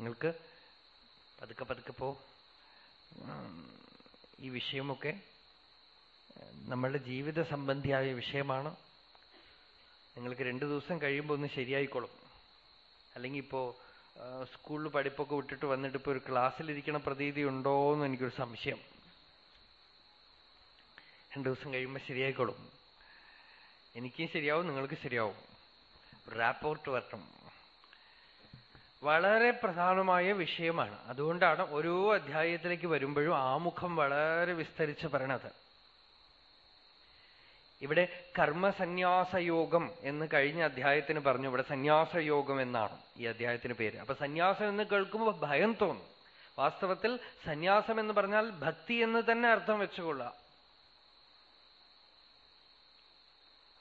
നിങ്ങൾക്ക് പതുക്കെ പതുക്കെ പോ. ഈ വിഷയമൊക്കെ നമ്മളുടെ ജീവിത സംബന്ധിയായ വിഷയമാണ്. നിങ്ങൾക്ക് രണ്ട് ദിവസം കഴിയുമ്പോൾ ഒന്ന് ശരിയായിക്കോളും. അല്ലെങ്കിൽ ഇപ്പോ സ്കൂളിൽ പഠിപ്പൊക്കെ വിട്ടിട്ട് വന്നിട്ട് ഇപ്പൊ ഒരു ക്ലാസ്സിലിരിക്കണ പ്രതീതി ഉണ്ടോ എന്ന് എനിക്കൊരു സംശയം. രണ്ട് ദിവസം കഴിയുമ്പോൾ ശരിയായിക്കോളും. എനിക്കും ശരിയാവും നിങ്ങൾക്ക് ശരിയാവും. റാപ്പോർട്ട് വരണം. വളരെ പ്രധാനമായ വിഷയമാണ്. അതുകൊണ്ടാണ് ഓരോ അധ്യായത്തിലേക്ക് വരുമ്പോഴും ആമുഖം വളരെ വിസ്തരിച്ച് പറയണത്. ഇവിടെ കർമ്മസന്യാസയോഗം എന്ന് കഴിഞ്ഞ അധ്യായത്തിന് പറഞ്ഞു. ഇവിടെ സന്യാസയോഗം എന്നാണ് ഈ അധ്യായത്തിന് പേര്. അപ്പൊ സന്യാസം എന്ന് കേൾക്കുമ്പോൾ ഭയം തോന്നും. വാസ്തവത്തിൽ സന്യാസം എന്ന് പറഞ്ഞാൽ ഭക്തി എന്ന് തന്നെ അർത്ഥം വെച്ചുകൊള്ളുക.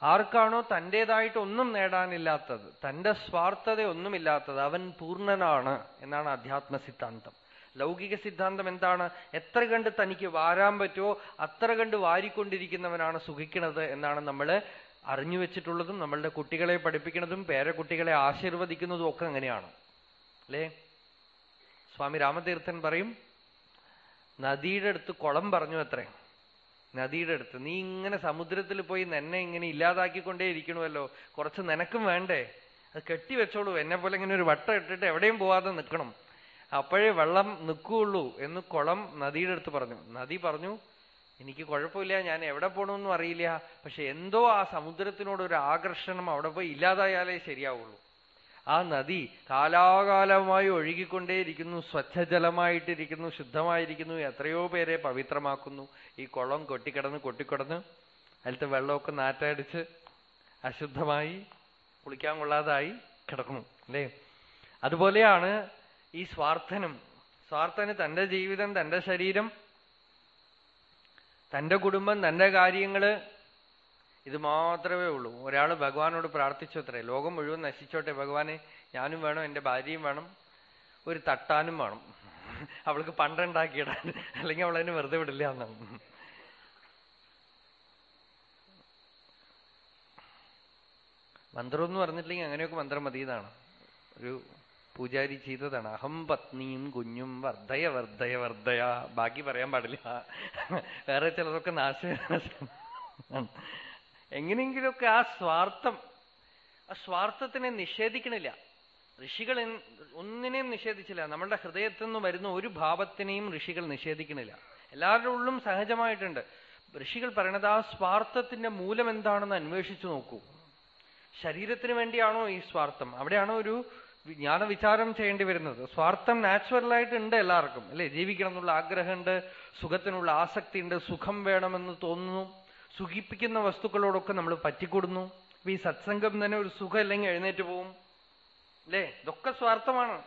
ആർക്കാണോ തന്റെതായിട്ട് ഒന്നും നേടാനില്ലാത്തത് തന്റെ സ്വാർത്ഥത ഒന്നുമില്ലാത്തത് അവൻ പൂർണനാണ് എന്നാണ് അധ്യാത്മ സിദ്ധാന്തം ലൗകിക സിദ്ധാന്തം എന്താണ്? എത്ര കണ്ട് തനിക്ക് വാരാൻ പറ്റുമോ അത്ര കണ്ട് വാരിക്കൊണ്ടിരിക്കുന്നവനാണ് സുഖിക്കുന്നത് എന്നാണ് നമ്മൾ അറിഞ്ഞു വെച്ചിട്ടുള്ളതും നമ്മളുടെ കുട്ടികളെ പഠിപ്പിക്കുന്നതും പേരക്കുട്ടികളെ ആശീർവദിക്കുന്നതും ഒക്കെ അങ്ങനെയാണ്. അല്ലേ? സ്വാമി രാമതീർത്ഥൻ പറയും നദിയുടെ അടുത്ത് കുളം പറഞ്ഞു അത്രേ. നദിയുടെ അടുത്ത്. നീ ഇങ്ങനെ സമുദ്രത്തിൽ പോയി എന്നെ ഇങ്ങനെ ഇല്ലാതാക്കിക്കൊണ്ടേ ഇരിക്കണമല്ലോ കുറച്ച് നിനക്കും വേണ്ടേ. അത് കെട്ടിവെച്ചോളൂ എന്നെ പോലെ ഇങ്ങനെ ഒരു വട്ടം ഇട്ടിട്ട് എവിടെയും പോവാതെ നിൽക്കണം. അപ്പോഴേ വെള്ളം നിൽക്കുകയുള്ളൂ എന്ന് കുളം നദിയുടെ അടുത്ത് പറഞ്ഞു. നദി പറഞ്ഞു എനിക്ക് കുഴപ്പമില്ല. ഞാൻ എവിടെ പോകണമെന്നും അറിയില്ല. പക്ഷെ എന്തോ ആ സമുദ്രത്തിനോട് ഒരു ആകർഷണം അവിടെ പോയി ഇല്ലാതായാലേ ശരിയാവുള്ളൂ. ആ നദി കാലാകാലമായി ഒഴുകിക്കൊണ്ടേയിരിക്കുന്നു സ്വച്ഛജലമായിട്ടിരിക്കുന്നു ശുദ്ധമായിരിക്കുന്നു എത്രയോ പേരെ പവിത്രമാക്കുന്നു. ഈ കുളം കൊട്ടിക്കിടന്ന് കൊട്ടിക്കിടന്ന് അതിലത്തെ വെള്ളമൊക്കെ നാറ്റടിച്ച് അശുദ്ധമായി കുളിക്കാൻ കൊള്ളാതായി കിടക്കുന്നു അല്ലേ? അതുപോലെയാണ് ഈ സ്വാർത്ഥനും. സ്വാർത്ഥന് തന്റെ ജീവിതം തന്റെ ശരീരം തന്റെ കുടുംബം തന്റെ കാര്യങ്ങൾ ഇത് മാത്രമേ ഉള്ളൂ. ഒരാൾ ഭഗവാനോട് പ്രാർത്ഥിച്ചു അത്രേ. ലോകം മുഴുവൻ നശിച്ചോട്ടെ ഭഗവാനെ. ഞാനും വേണം എന്റെ ഭാര്യയും വേണം. ഒരു തട്ടാനും വേണം. അവൾക്ക് പണ്ടുണ്ടാക്കിയിടാൻ. അല്ലെങ്കിൽ അവളതിന് വെറുതെ വിടില്ല എന്നാണ്. മന്ത്രം എന്ന് പറഞ്ഞിട്ടില്ലെങ്കിൽ അങ്ങനെയൊക്കെ മന്ത്രം മതി എന്നാണ്. ഒരു പൂജാരി ചെയ്തതാണ്. അഹം പത്നിയും കുഞ്ഞും വർദ്ധയ വർദ്ധയ വർദ്ധയ. ബാക്കി പറയാൻ പാടില്ല. വേറെ ചിലതൊക്കെ നാശ. എങ്ങനെയെങ്കിലുമൊക്കെ ആ സ്വാർത്ഥം ആ സ്വാർത്ഥത്തിനെ നിഷേധിക്കണില്ല. ഋഷികൾ ഒന്നിനെയും നിഷേധിച്ചില്ല. നമ്മളുടെ ഹൃദയത്തിൽ നിന്ന് വരുന്ന ഒരു ഭാവത്തിനെയും ഋഷികൾ നിഷേധിക്കണില്ല. എല്ലാവരുടെ ഉള്ളും സഹജമായിട്ടുണ്ട്. ഋഷികൾ പറയണത് ആ സ്വാർത്ഥത്തിന്റെ മൂലം എന്താണെന്ന് അന്വേഷിച്ചു നോക്കൂ. ശരീരത്തിന് വേണ്ടിയാണോ ഈ സ്വാർത്ഥം? അവിടെയാണോ ഒരു ജ്ഞാനവിചാരം ചെയ്യേണ്ടി വരുന്നത്? സ്വാർത്ഥം നാച്ചുറലായിട്ട് ഉണ്ട് എല്ലാവർക്കും. അല്ലെ? ജീവിക്കണം എന്നുള്ള ആഗ്രഹമുണ്ട് സുഖത്തിനുള്ള ആസക്തി ഉണ്ട് സുഖം വേണമെന്ന് തോന്നുന്നു. സുഖിപ്പിക്കുന്ന വസ്തുക്കളോടൊക്കെ നമ്മൾ പറ്റിക്കൊടുന്നു. അപ്പൊ ഈ സത്സംഗം തന്നെ ഒരു സുഖം അല്ലെങ്കിൽ എഴുന്നേറ്റ് പോവും. അല്ലേ? ഇതൊക്കെ സ്വാർത്ഥമാണ്.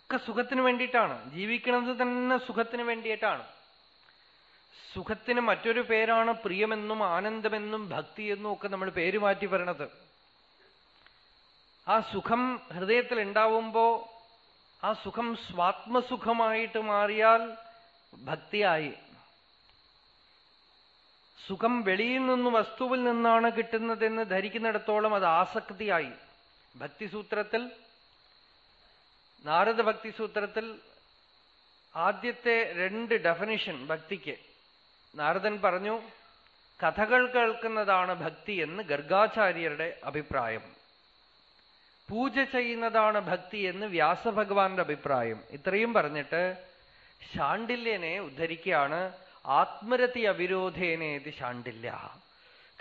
ഒക്കെ സുഖത്തിന് വേണ്ടിയിട്ടാണ്. ജീവിക്കുന്നത് തന്നെ സുഖത്തിന് വേണ്ടിയിട്ടാണ്. സുഖത്തിന് മറ്റൊരു പേരാണ് പ്രിയമെന്നും ആനന്ദമെന്നും ഭക്തി എന്നും ഒക്കെ നമ്മൾ പേര് മാറ്റി പറയണത്. ആ സുഖം ഹൃദയത്തിൽ ഉണ്ടാവുമ്പോ ആ സുഖം സ്വാത്മസുഖമായിട്ട് മാറിയാൽ ഭക്തിയായി. സുഖം വെളിയിൽ നിന്നും വസ്തുവിൽ നിന്നാണ് കിട്ടുന്നതെന്ന് ധരിക്കുന്നിടത്തോളം അത് ആസക്തിയായി. ഭക്തിസൂത്രത്തിൽ നാരദ ഭക്തിസൂത്രത്തിൽ ആദ്യത്തെ രണ്ട് ഡെഫനിഷൻ ഭക്തിക്ക്. നാരദൻ പറഞ്ഞു കഥകൾ കേൾക്കുന്നതാണ് ഭക്തി എന്ന് ഗർഗാചാര്യരുടെ അഭിപ്രായം. പൂജ ചെയ്യുന്നതാണ് ഭക്തി എന്ന് വ്യാസഭഗവാന്റെ അഭിപ്രായം. ഇത്രയും പറഞ്ഞിട്ട് ശാണ്ഡില്യനെ ഉദ്ധരിക്കുകയാണ് ആത്മരതി അവിരോധേനേത് ശാണ്ഡില്യ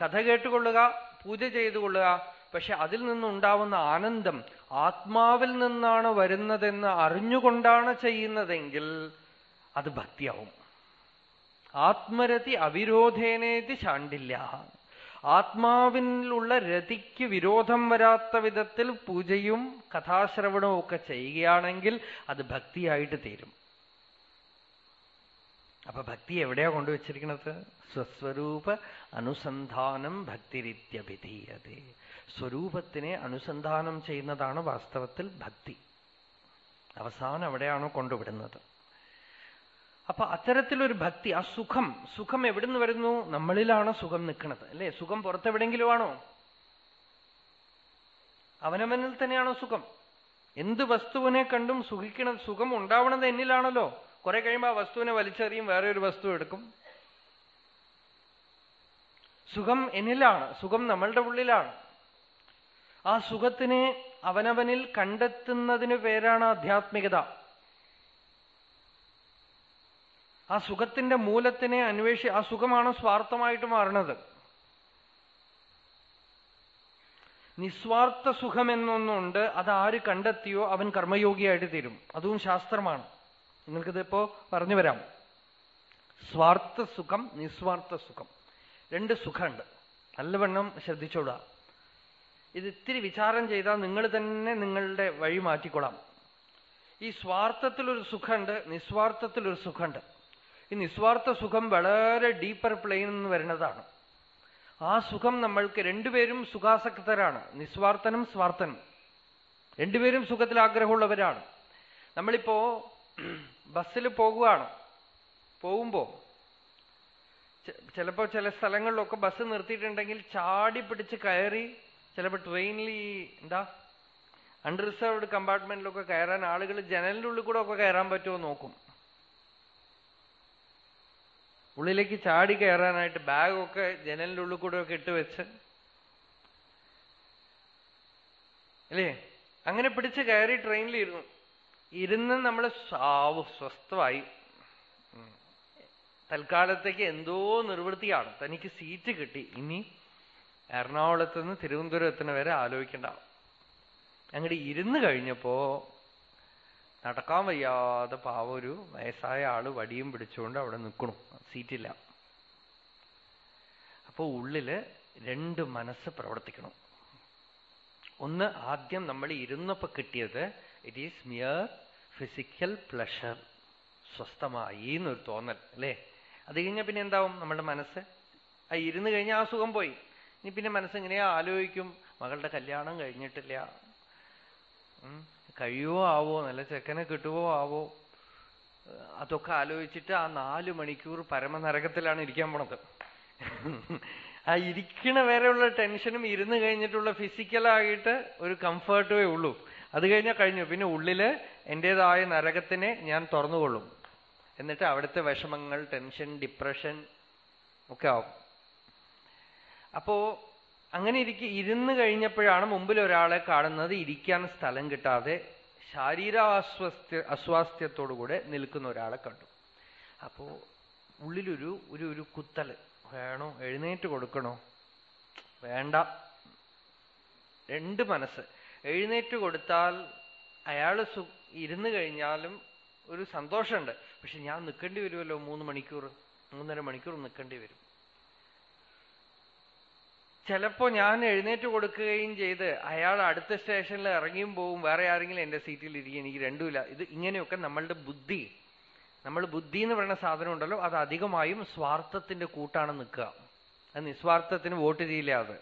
കഥ കേട്ടുകൊള്ളുക പൂജ ചെയ്തുകൊള്ളുക പക്ഷെ അതിൽ നിന്നുണ്ടാവുന്ന ആനന്ദം ആത്മാവിൽ നിന്നാണ് വരുന്നതെന്ന് അറിഞ്ഞുകൊണ്ടാണ് ചെയ്യുന്നതെങ്കിൽ അത് ഭക്തിയാവും. ആത്മരതി അവിരോധേനേത് ശാണ്ടില്ല. ആത്മാവിനുള്ള രതിക്ക് വിരോധം വരാത്ത വിധത്തിൽ പൂജയും കഥാശ്രവണവും ഒക്കെ ചെയ്യുകയാണെങ്കിൽ അത് ഭക്തിയായിട്ട് തീരും. അപ്പൊ ഭക്തി എവിടെയാ കൊണ്ടുവച്ചിരിക്കുന്നത് സ്വസ്വരൂപ അനുസന്ധാനം ഭക്തിരിത്യഭിധീയത. സ്വരൂപത്തിനെ അനുസന്ധാനം ചെയ്യുന്നതാണ് വാസ്തവത്തിൽ ഭക്തി. അവസാനം എവിടെയാണോ കൊണ്ടുവിടുന്നത്. അപ്പൊ അത്തരത്തിലൊരു ഭക്തി ആ സുഖം സുഖം എവിടുന്ന് വരുന്നു? നമ്മളിലാണ് സുഖം നിൽക്കുന്നത്. അല്ലേ? സുഖം പുറത്തെവിടെങ്കിലും ആണോ അവനവനിൽ തന്നെയാണോ സുഖം? എന്ത് വസ്തുവിനെ കണ്ടും സുഖിക്കണം സുഖം ഉണ്ടാവണത് എന്നിലാണല്ലോ? കുറെ കഴിയുമ്പോൾ ആ വസ്തുവിനെ വലിച്ചെറിയും വേറെ ഒരു വസ്തു എടുക്കും. സുഖം എന്നിലാണ് സുഖം നമ്മളുടെ ഉള്ളിലാണ്. ആ സുഖത്തിനെ അവനവനിൽ കണ്ടെത്തുന്നതിന് പേരാണ് ആധ്യാത്മികത. ആ സുഖത്തിന്റെ മൂലത്തിനെ അന്വേഷി ആ സുഖമാണ് സ്വാർത്ഥമായിട്ട് മാറുന്നത് നിസ്വാർത്ഥ സുഖം എന്നൊന്നുണ്ട് അത് ആര് കണ്ടെത്തിയോ അവൻ കർമ്മയോഗിയായിട്ട് തീരും. അതും ശാസ്ത്രമാണ്. നിങ്ങൾക്കിതിപ്പോ പറഞ്ഞു വരാം. സ്വാർത്ഥ സുഖം നിസ്വാർത്ഥ സുഖം. രണ്ട് സുഖമുണ്ട്. നല്ലവണ്ണം ശ്രദ്ധിച്ചോടുക. ഇത് ഇത്തിരി വിചാരം ചെയ്താൽ നിങ്ങൾ തന്നെ നിങ്ങളുടെ വഴി മാറ്റിക്കൊള്ളാം. ഈ സ്വാർത്ഥത്തിലൊരു സുഖമുണ്ട് നിസ്വാർത്ഥത്തിലൊരു സുഖമുണ്ട്. ഈ നിസ്വാർത്ഥ സുഖം വളരെ ഡീപ്പർ പ്ലെയിൻ എന്ന് വരുന്നതാണ്. ആ സുഖം നമ്മൾക്ക് രണ്ടുപേരും സുഖാസക്തരാണ്. നിസ്വാർത്ഥനും സ്വാർത്ഥനും. രണ്ടുപേരും സുഖത്തിൽ ആഗ്രഹമുള്ളവരാണ്. നമ്മളിപ്പോ ബസ്സിൽ പോകുകയാണ് പോകുമ്പോ ചിലപ്പോ ചില സ്ഥലങ്ങളിലൊക്കെ ബസ് നിർത്തിയിട്ടുണ്ടെങ്കിൽ ചാടി പിടിച്ച് കയറി ചിലപ്പോ ട്രെയിനിൽ ഈ എന്താ അൺറിസർവ്ഡ് കമ്പാർട്ട്മെന്റിലൊക്കെ കയറാൻ ആളുകൾ ജനലിന്റെ ഉള്ളിൽ കൂടെ ഒക്കെ കയറാൻ പറ്റുമോ നോക്കും. ഉള്ളിലേക്ക് ചാടി കയറാനായിട്ട് ബാഗൊക്കെ ജനലിന്റെ ഉള്ളിൽ കൂടെ ഒക്കെ ഇട്ട് വെച്ച് അല്ലേ? അങ്ങനെ പിടിച്ച് കയറി ട്രെയിനിൽ ഇരുന്നു നമ്മൾ സാവു സ്വസ്ഥമായി. തൽക്കാലത്തേക്ക് എന്തോ നിർവൃത്തിയാണ്. തനിക്ക് സീറ്റ് കിട്ടി. ഇനി എറണാകുളത്ത് നിന്ന് തിരുവനന്തപുരത്തിന് വരെ ആലോചിക്കേണ്ട. അങ്ങോട്ട് ഇരുന്ന് കഴിഞ്ഞപ്പോ നടക്കാൻ വയ്യാതെ പാവ ഒരു വയസ്സായ ആൾ വടിയും പിടിച്ചുകൊണ്ട് അവിടെ നിൽക്കണു സീറ്റില്ല. അപ്പോ ഉള്ളിൽ രണ്ട് മനസ്സ് പ്രവർത്തിക്കണം. ഒന്ന് ആദ്യം നമ്മൾ ഇരുന്നപ്പോ കിട്ടിയത് it is mere physical pleasure സ്വസ്ഥമായി എന്നൊരു തോന്നൽ അല്ലേ? അത് കഴിഞ്ഞാൽ പിന്നെ എന്താവും നമ്മുടെ മനസ്സ്? ആ ഇരുന്ന് കഴിഞ്ഞാൽ ആ സുഖം പോയി. ഇനി പിന്നെ മനസ്സ് എങ്ങനെയാ ആലോചിക്കും? മകളുടെ കല്യാണം കഴിഞ്ഞിട്ടില്ല. കഴിയുമോ ആവോ? നല്ല ചെക്കനെ കിട്ടുവോ ആവോ? അതൊക്കെ ആലോചിച്ചിട്ട് ആ നാലു മണിക്കൂർ പരമനരകത്തിലാണ് ഇരിക്കാൻ പോണത്. ആ ഇരിക്കണ വരെയുള്ള ടെൻഷനും ഇരുന്ന് കഴിഞ്ഞിട്ടുള്ള ഫിസിക്കലായിട്ട് ഒരു കംഫേർട്ടേ ഉള്ളൂ. അത് കഴിഞ്ഞാൽ കഴിഞ്ഞു. പിന്നെ ഉള്ളിൽ എന്റേതായ നരകത്തിനെ ഞാൻ തുറന്നുകൊള്ളും. എന്നിട്ട് അവിടുത്തെ വിഷമങ്ങൾ ടെൻഷൻ ഡിപ്രഷൻ ഒക്കെ ആവും. അപ്പോ അങ്ങനെ ഇരിക്ക ഇരുന്ന് കഴിഞ്ഞപ്പോഴാണ് മുമ്പിൽ ഒരാളെ കാണുന്നത് ഇരിക്കാൻ സ്ഥലം കിട്ടാതെ ശാരീരാസ്വസ്ഥ അസ്വാസ്ഥ്യത്തോടുകൂടെ നിൽക്കുന്ന ഒരാളെ കണ്ടു. അപ്പോ ഉള്ളിലൊരു ഒരു ഒരു കുത്തൽ വേണോ? എഴുന്നേറ്റ് കൊടുക്കണോ? വേണ്ട. രണ്ട് മനസ്സ്. എഴുന്നേറ്റ് കൊടുത്താൽ അയാൾ ഇരുന്ന് കഴിഞ്ഞാലും ഒരു സന്തോഷമുണ്ട്. പക്ഷെ ഞാൻ നിൽക്കേണ്ടി വരുമല്ലോ മൂന്ന് മണിക്കൂർ മൂന്നര മണിക്കൂർ നിൽക്കേണ്ടി വരും. ചിലപ്പോ ഞാൻ എഴുന്നേറ്റ് കൊടുക്കുകയും ചെയ്ത് അയാൾ അടുത്ത സ്റ്റേഷനിൽ ഇറങ്ങിയും പോവും വേറെ ആരെങ്കിലും എന്റെ സീറ്റിൽ ഇരിക്കും എനിക്ക് രണ്ടുമില്ല. ഇത് ഇങ്ങനെയൊക്കെ നമ്മളുടെ ബുദ്ധി. നമ്മൾ ബുദ്ധി എന്ന് പറയുന്ന സാധനം ഉണ്ടല്ലോ അത് അധികമായും സ്വാർത്ഥത്തിന്റെ കൂട്ടാണ് നിൽക്കുക. അത് നിസ്വാർത്ഥത്തിന് വോട്ട് ചെയ്യില്ല അത്.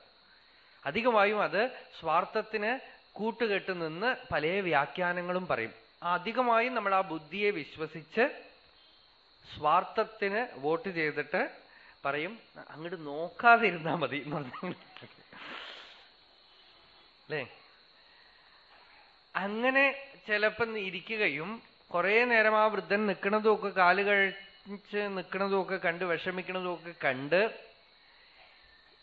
അധികമായും അത് സ്വാർത്ഥത്തിന് കൂട്ടുകെട്ട് നിന്ന് പല വ്യാഖ്യാനങ്ങളും പറയും. അധികമായും നമ്മൾ ആ ബുദ്ധിയെ വിശ്വസിച്ച് സ്വാർത്ഥത്തിന് വോട്ട് ചെയ്തിട്ട് പറയും അങ്ങോട്ട് നോക്കാതെ ഇരുന്നാ മതി അല്ലേ? അങ്ങനെ ചിലപ്പം ഇരിക്കുകയും കുറെ നേരം ആ വൃദ്ധൻ നിൽക്കുന്നതും ഒക്കെ കാൽ കഴിച്ച് നിൽക്കണതും ഒക്കെ കണ്ട് വിഷമിക്കുന്നതും ഒക്കെ കണ്ട്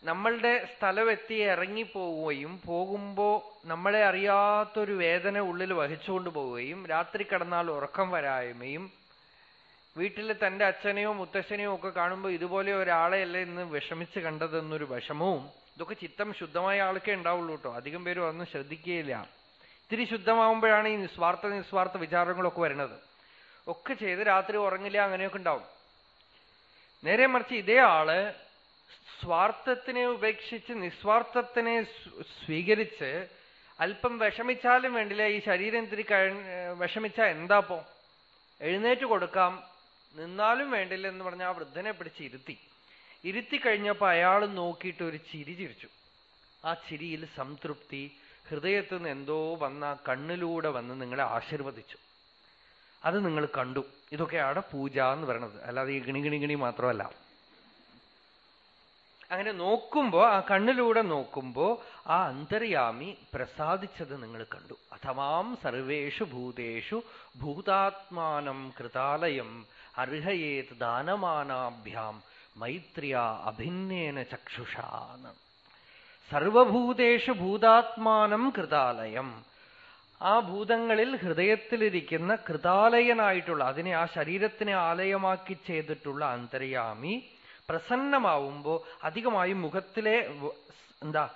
നമ്മളുടെ സ്ഥലമെത്തി ഇറങ്ങിപ്പോവുകയും പോകുമ്പോ നമ്മളെ അറിയാത്തൊരു വേദന ഉള്ളിൽ വഹിച്ചുകൊണ്ട് പോവുകയും രാത്രി കിടന്നാൽ ഉറക്കം വരായ്മയും വീട്ടിൽ തന്റെ അച്ഛനെയോ മുത്തശ്ശനെയോ ഒക്കെ കാണുമ്പോൾ ഇതുപോലെ ഒരാളെയല്ലേ ഇന്ന് വിഷമിച്ച് കണ്ടതെന്നൊരു വിഷമവും ഇതൊക്കെ ചിത്തം ശുദ്ധമായ ആൾക്കേ ഉണ്ടാവുള്ളൂ കേട്ടോ. അധികം പേരും അതൊന്നും ശ്രദ്ധിക്കുകയില്ല ഇത്തിരി ശുദ്ധമാവുമ്പോഴാണ് ഈ നിസ്വാർത്ഥ നിസ്വാർത്ഥ വിചാരങ്ങളൊക്കെ വരുന്നത്. ഒക്കെ ചെയ്ത് രാത്രി ഉറങ്ങില്ല അങ്ങനെയൊക്കെ ഉണ്ടാവും. നേരെ മറിച്ച് ഇതേ ആൾ സ്വാർത്ഥത്തിനെ ഉപേക്ഷിച്ച് നിസ്വാർത്ഥത്തിനെ സ്വീകരിച്ച് അല്പം വിഷമിച്ചാലും വേണ്ടില്ല ഈ ശരീരം ഇത്തിരി വിഷമിച്ചാൽ എന്താപ്പോ എഴുന്നേറ്റ് കൊടുക്കാം. നിന്നാലും വേണ്ടില്ല എന്ന് പറഞ്ഞ ആ വൃദ്ധനെ പിടിച്ച് ഇരുത്തി. ഇരുത്തി കഴിഞ്ഞപ്പോ അയാൾ നോക്കിയിട്ട് ഒരു ചിരി ചിരിച്ചു. ആ ചിരിയിൽ സംതൃപ്തി ഹൃദയത്തിൽ നിന്ന് എന്തോ വന്ന കണ്ണിലൂടെ വന്ന് നിങ്ങളെ ആശീർവദിച്ചു. അത് നിങ്ങൾ കണ്ടു. ഇതൊക്കെയാണ് പൂജ എന്ന് പറയണത് അല്ലാതെ ഈ ഗിണി ഗിണി ഗിണി മാത്രമല്ല. അങ്ങനെ നോക്കുമ്പോ ആ കണ്ണിലൂടെ നോക്കുമ്പോ ആ അന്തര്യാമി പ്രസാദിച്ചത് നിങ്ങൾ കണ്ടു. അഥവാം സർവേഷു ഭൂതേഷു ഭൂതാത്മാനം കൃതാലയം അർഹയേത് ദാനമാനാഭ്യാം മൈത്രിയ അഭിന്നേന ചക്ഷുഷാന്ന് സർവഭൂതേഷു ഭൂതാത്മാനം കൃതാലയം. ആ ഭൂതങ്ങളിൽ ഹൃദയത്തിലിരിക്കുന്ന കൃതാലയനായിട്ടുള്ള അതിനെ ആ ശരീരത്തിനെ ആലയമാക്കി ചെയ്തിട്ടുള്ള അന്തര്യാമി പ്രസന്നമാവുമ്പോ അധികമായി മുഖത്തിലെ എന്താ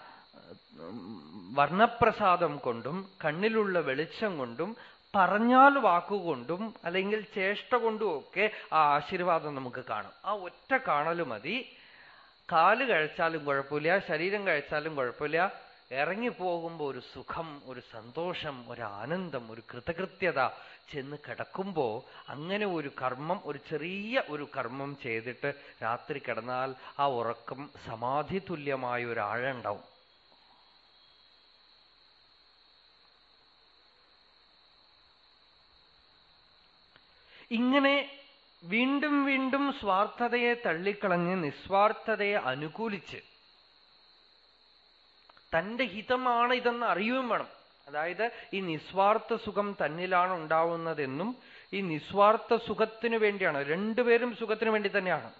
വർണപ്രസാദം കൊണ്ടും കണ്ണിലുള്ള വെളിച്ചം കൊണ്ടും പറഞ്ഞാൽ വാക്കുകൊണ്ടും അല്ലെങ്കിൽ ചേഷ്ട കൊണ്ടും ഒക്കെ ആ ആശീർവാദം നമുക്ക് കാണും. ആ ഒറ്റ കാണൽ മതി. കാൽ കഴിച്ചാലും കുഴപ്പമില്ല ശരീരം കഴിച്ചാലും കുഴപ്പമില്ല. ഇറങ്ങിപ്പോകുമ്പോ ഒരു സുഖം ഒരു സന്തോഷം ഒരു ആനന്ദം ഒരു കൃതകൃത്യത ചെന്ന് കിടക്കുമ്പോ അങ്ങനെ ഒരു കർമ്മം ഒരു ചെറിയ ഒരു കർമ്മം ചെയ്തിട്ട് രാത്രി കിടന്നാൽ ആ ഉറക്കം സമാധി തുല്യമായ ഒരാഴുണ്ടാവും ഇങ്ങനെ വീണ്ടും വീണ്ടും സ്വാർത്ഥതയെ തള്ളിക്കളഞ്ഞ് നിസ്വാർത്ഥതയെ അനുകൂലിച്ച് തന്റെ ഹിതമാണ് ഇതെന്ന് അറിയുകയും വേണം. അതായത് ഈ നിസ്വാർത്ഥ സുഖം തന്നിലാണ് ഉണ്ടാവുന്നതെന്നും ഈ നിസ്വാർത്ഥ സുഖത്തിന് വേണ്ടിയാണ്. രണ്ടുപേരും സുഖത്തിന് വേണ്ടി തന്നെയാണ്.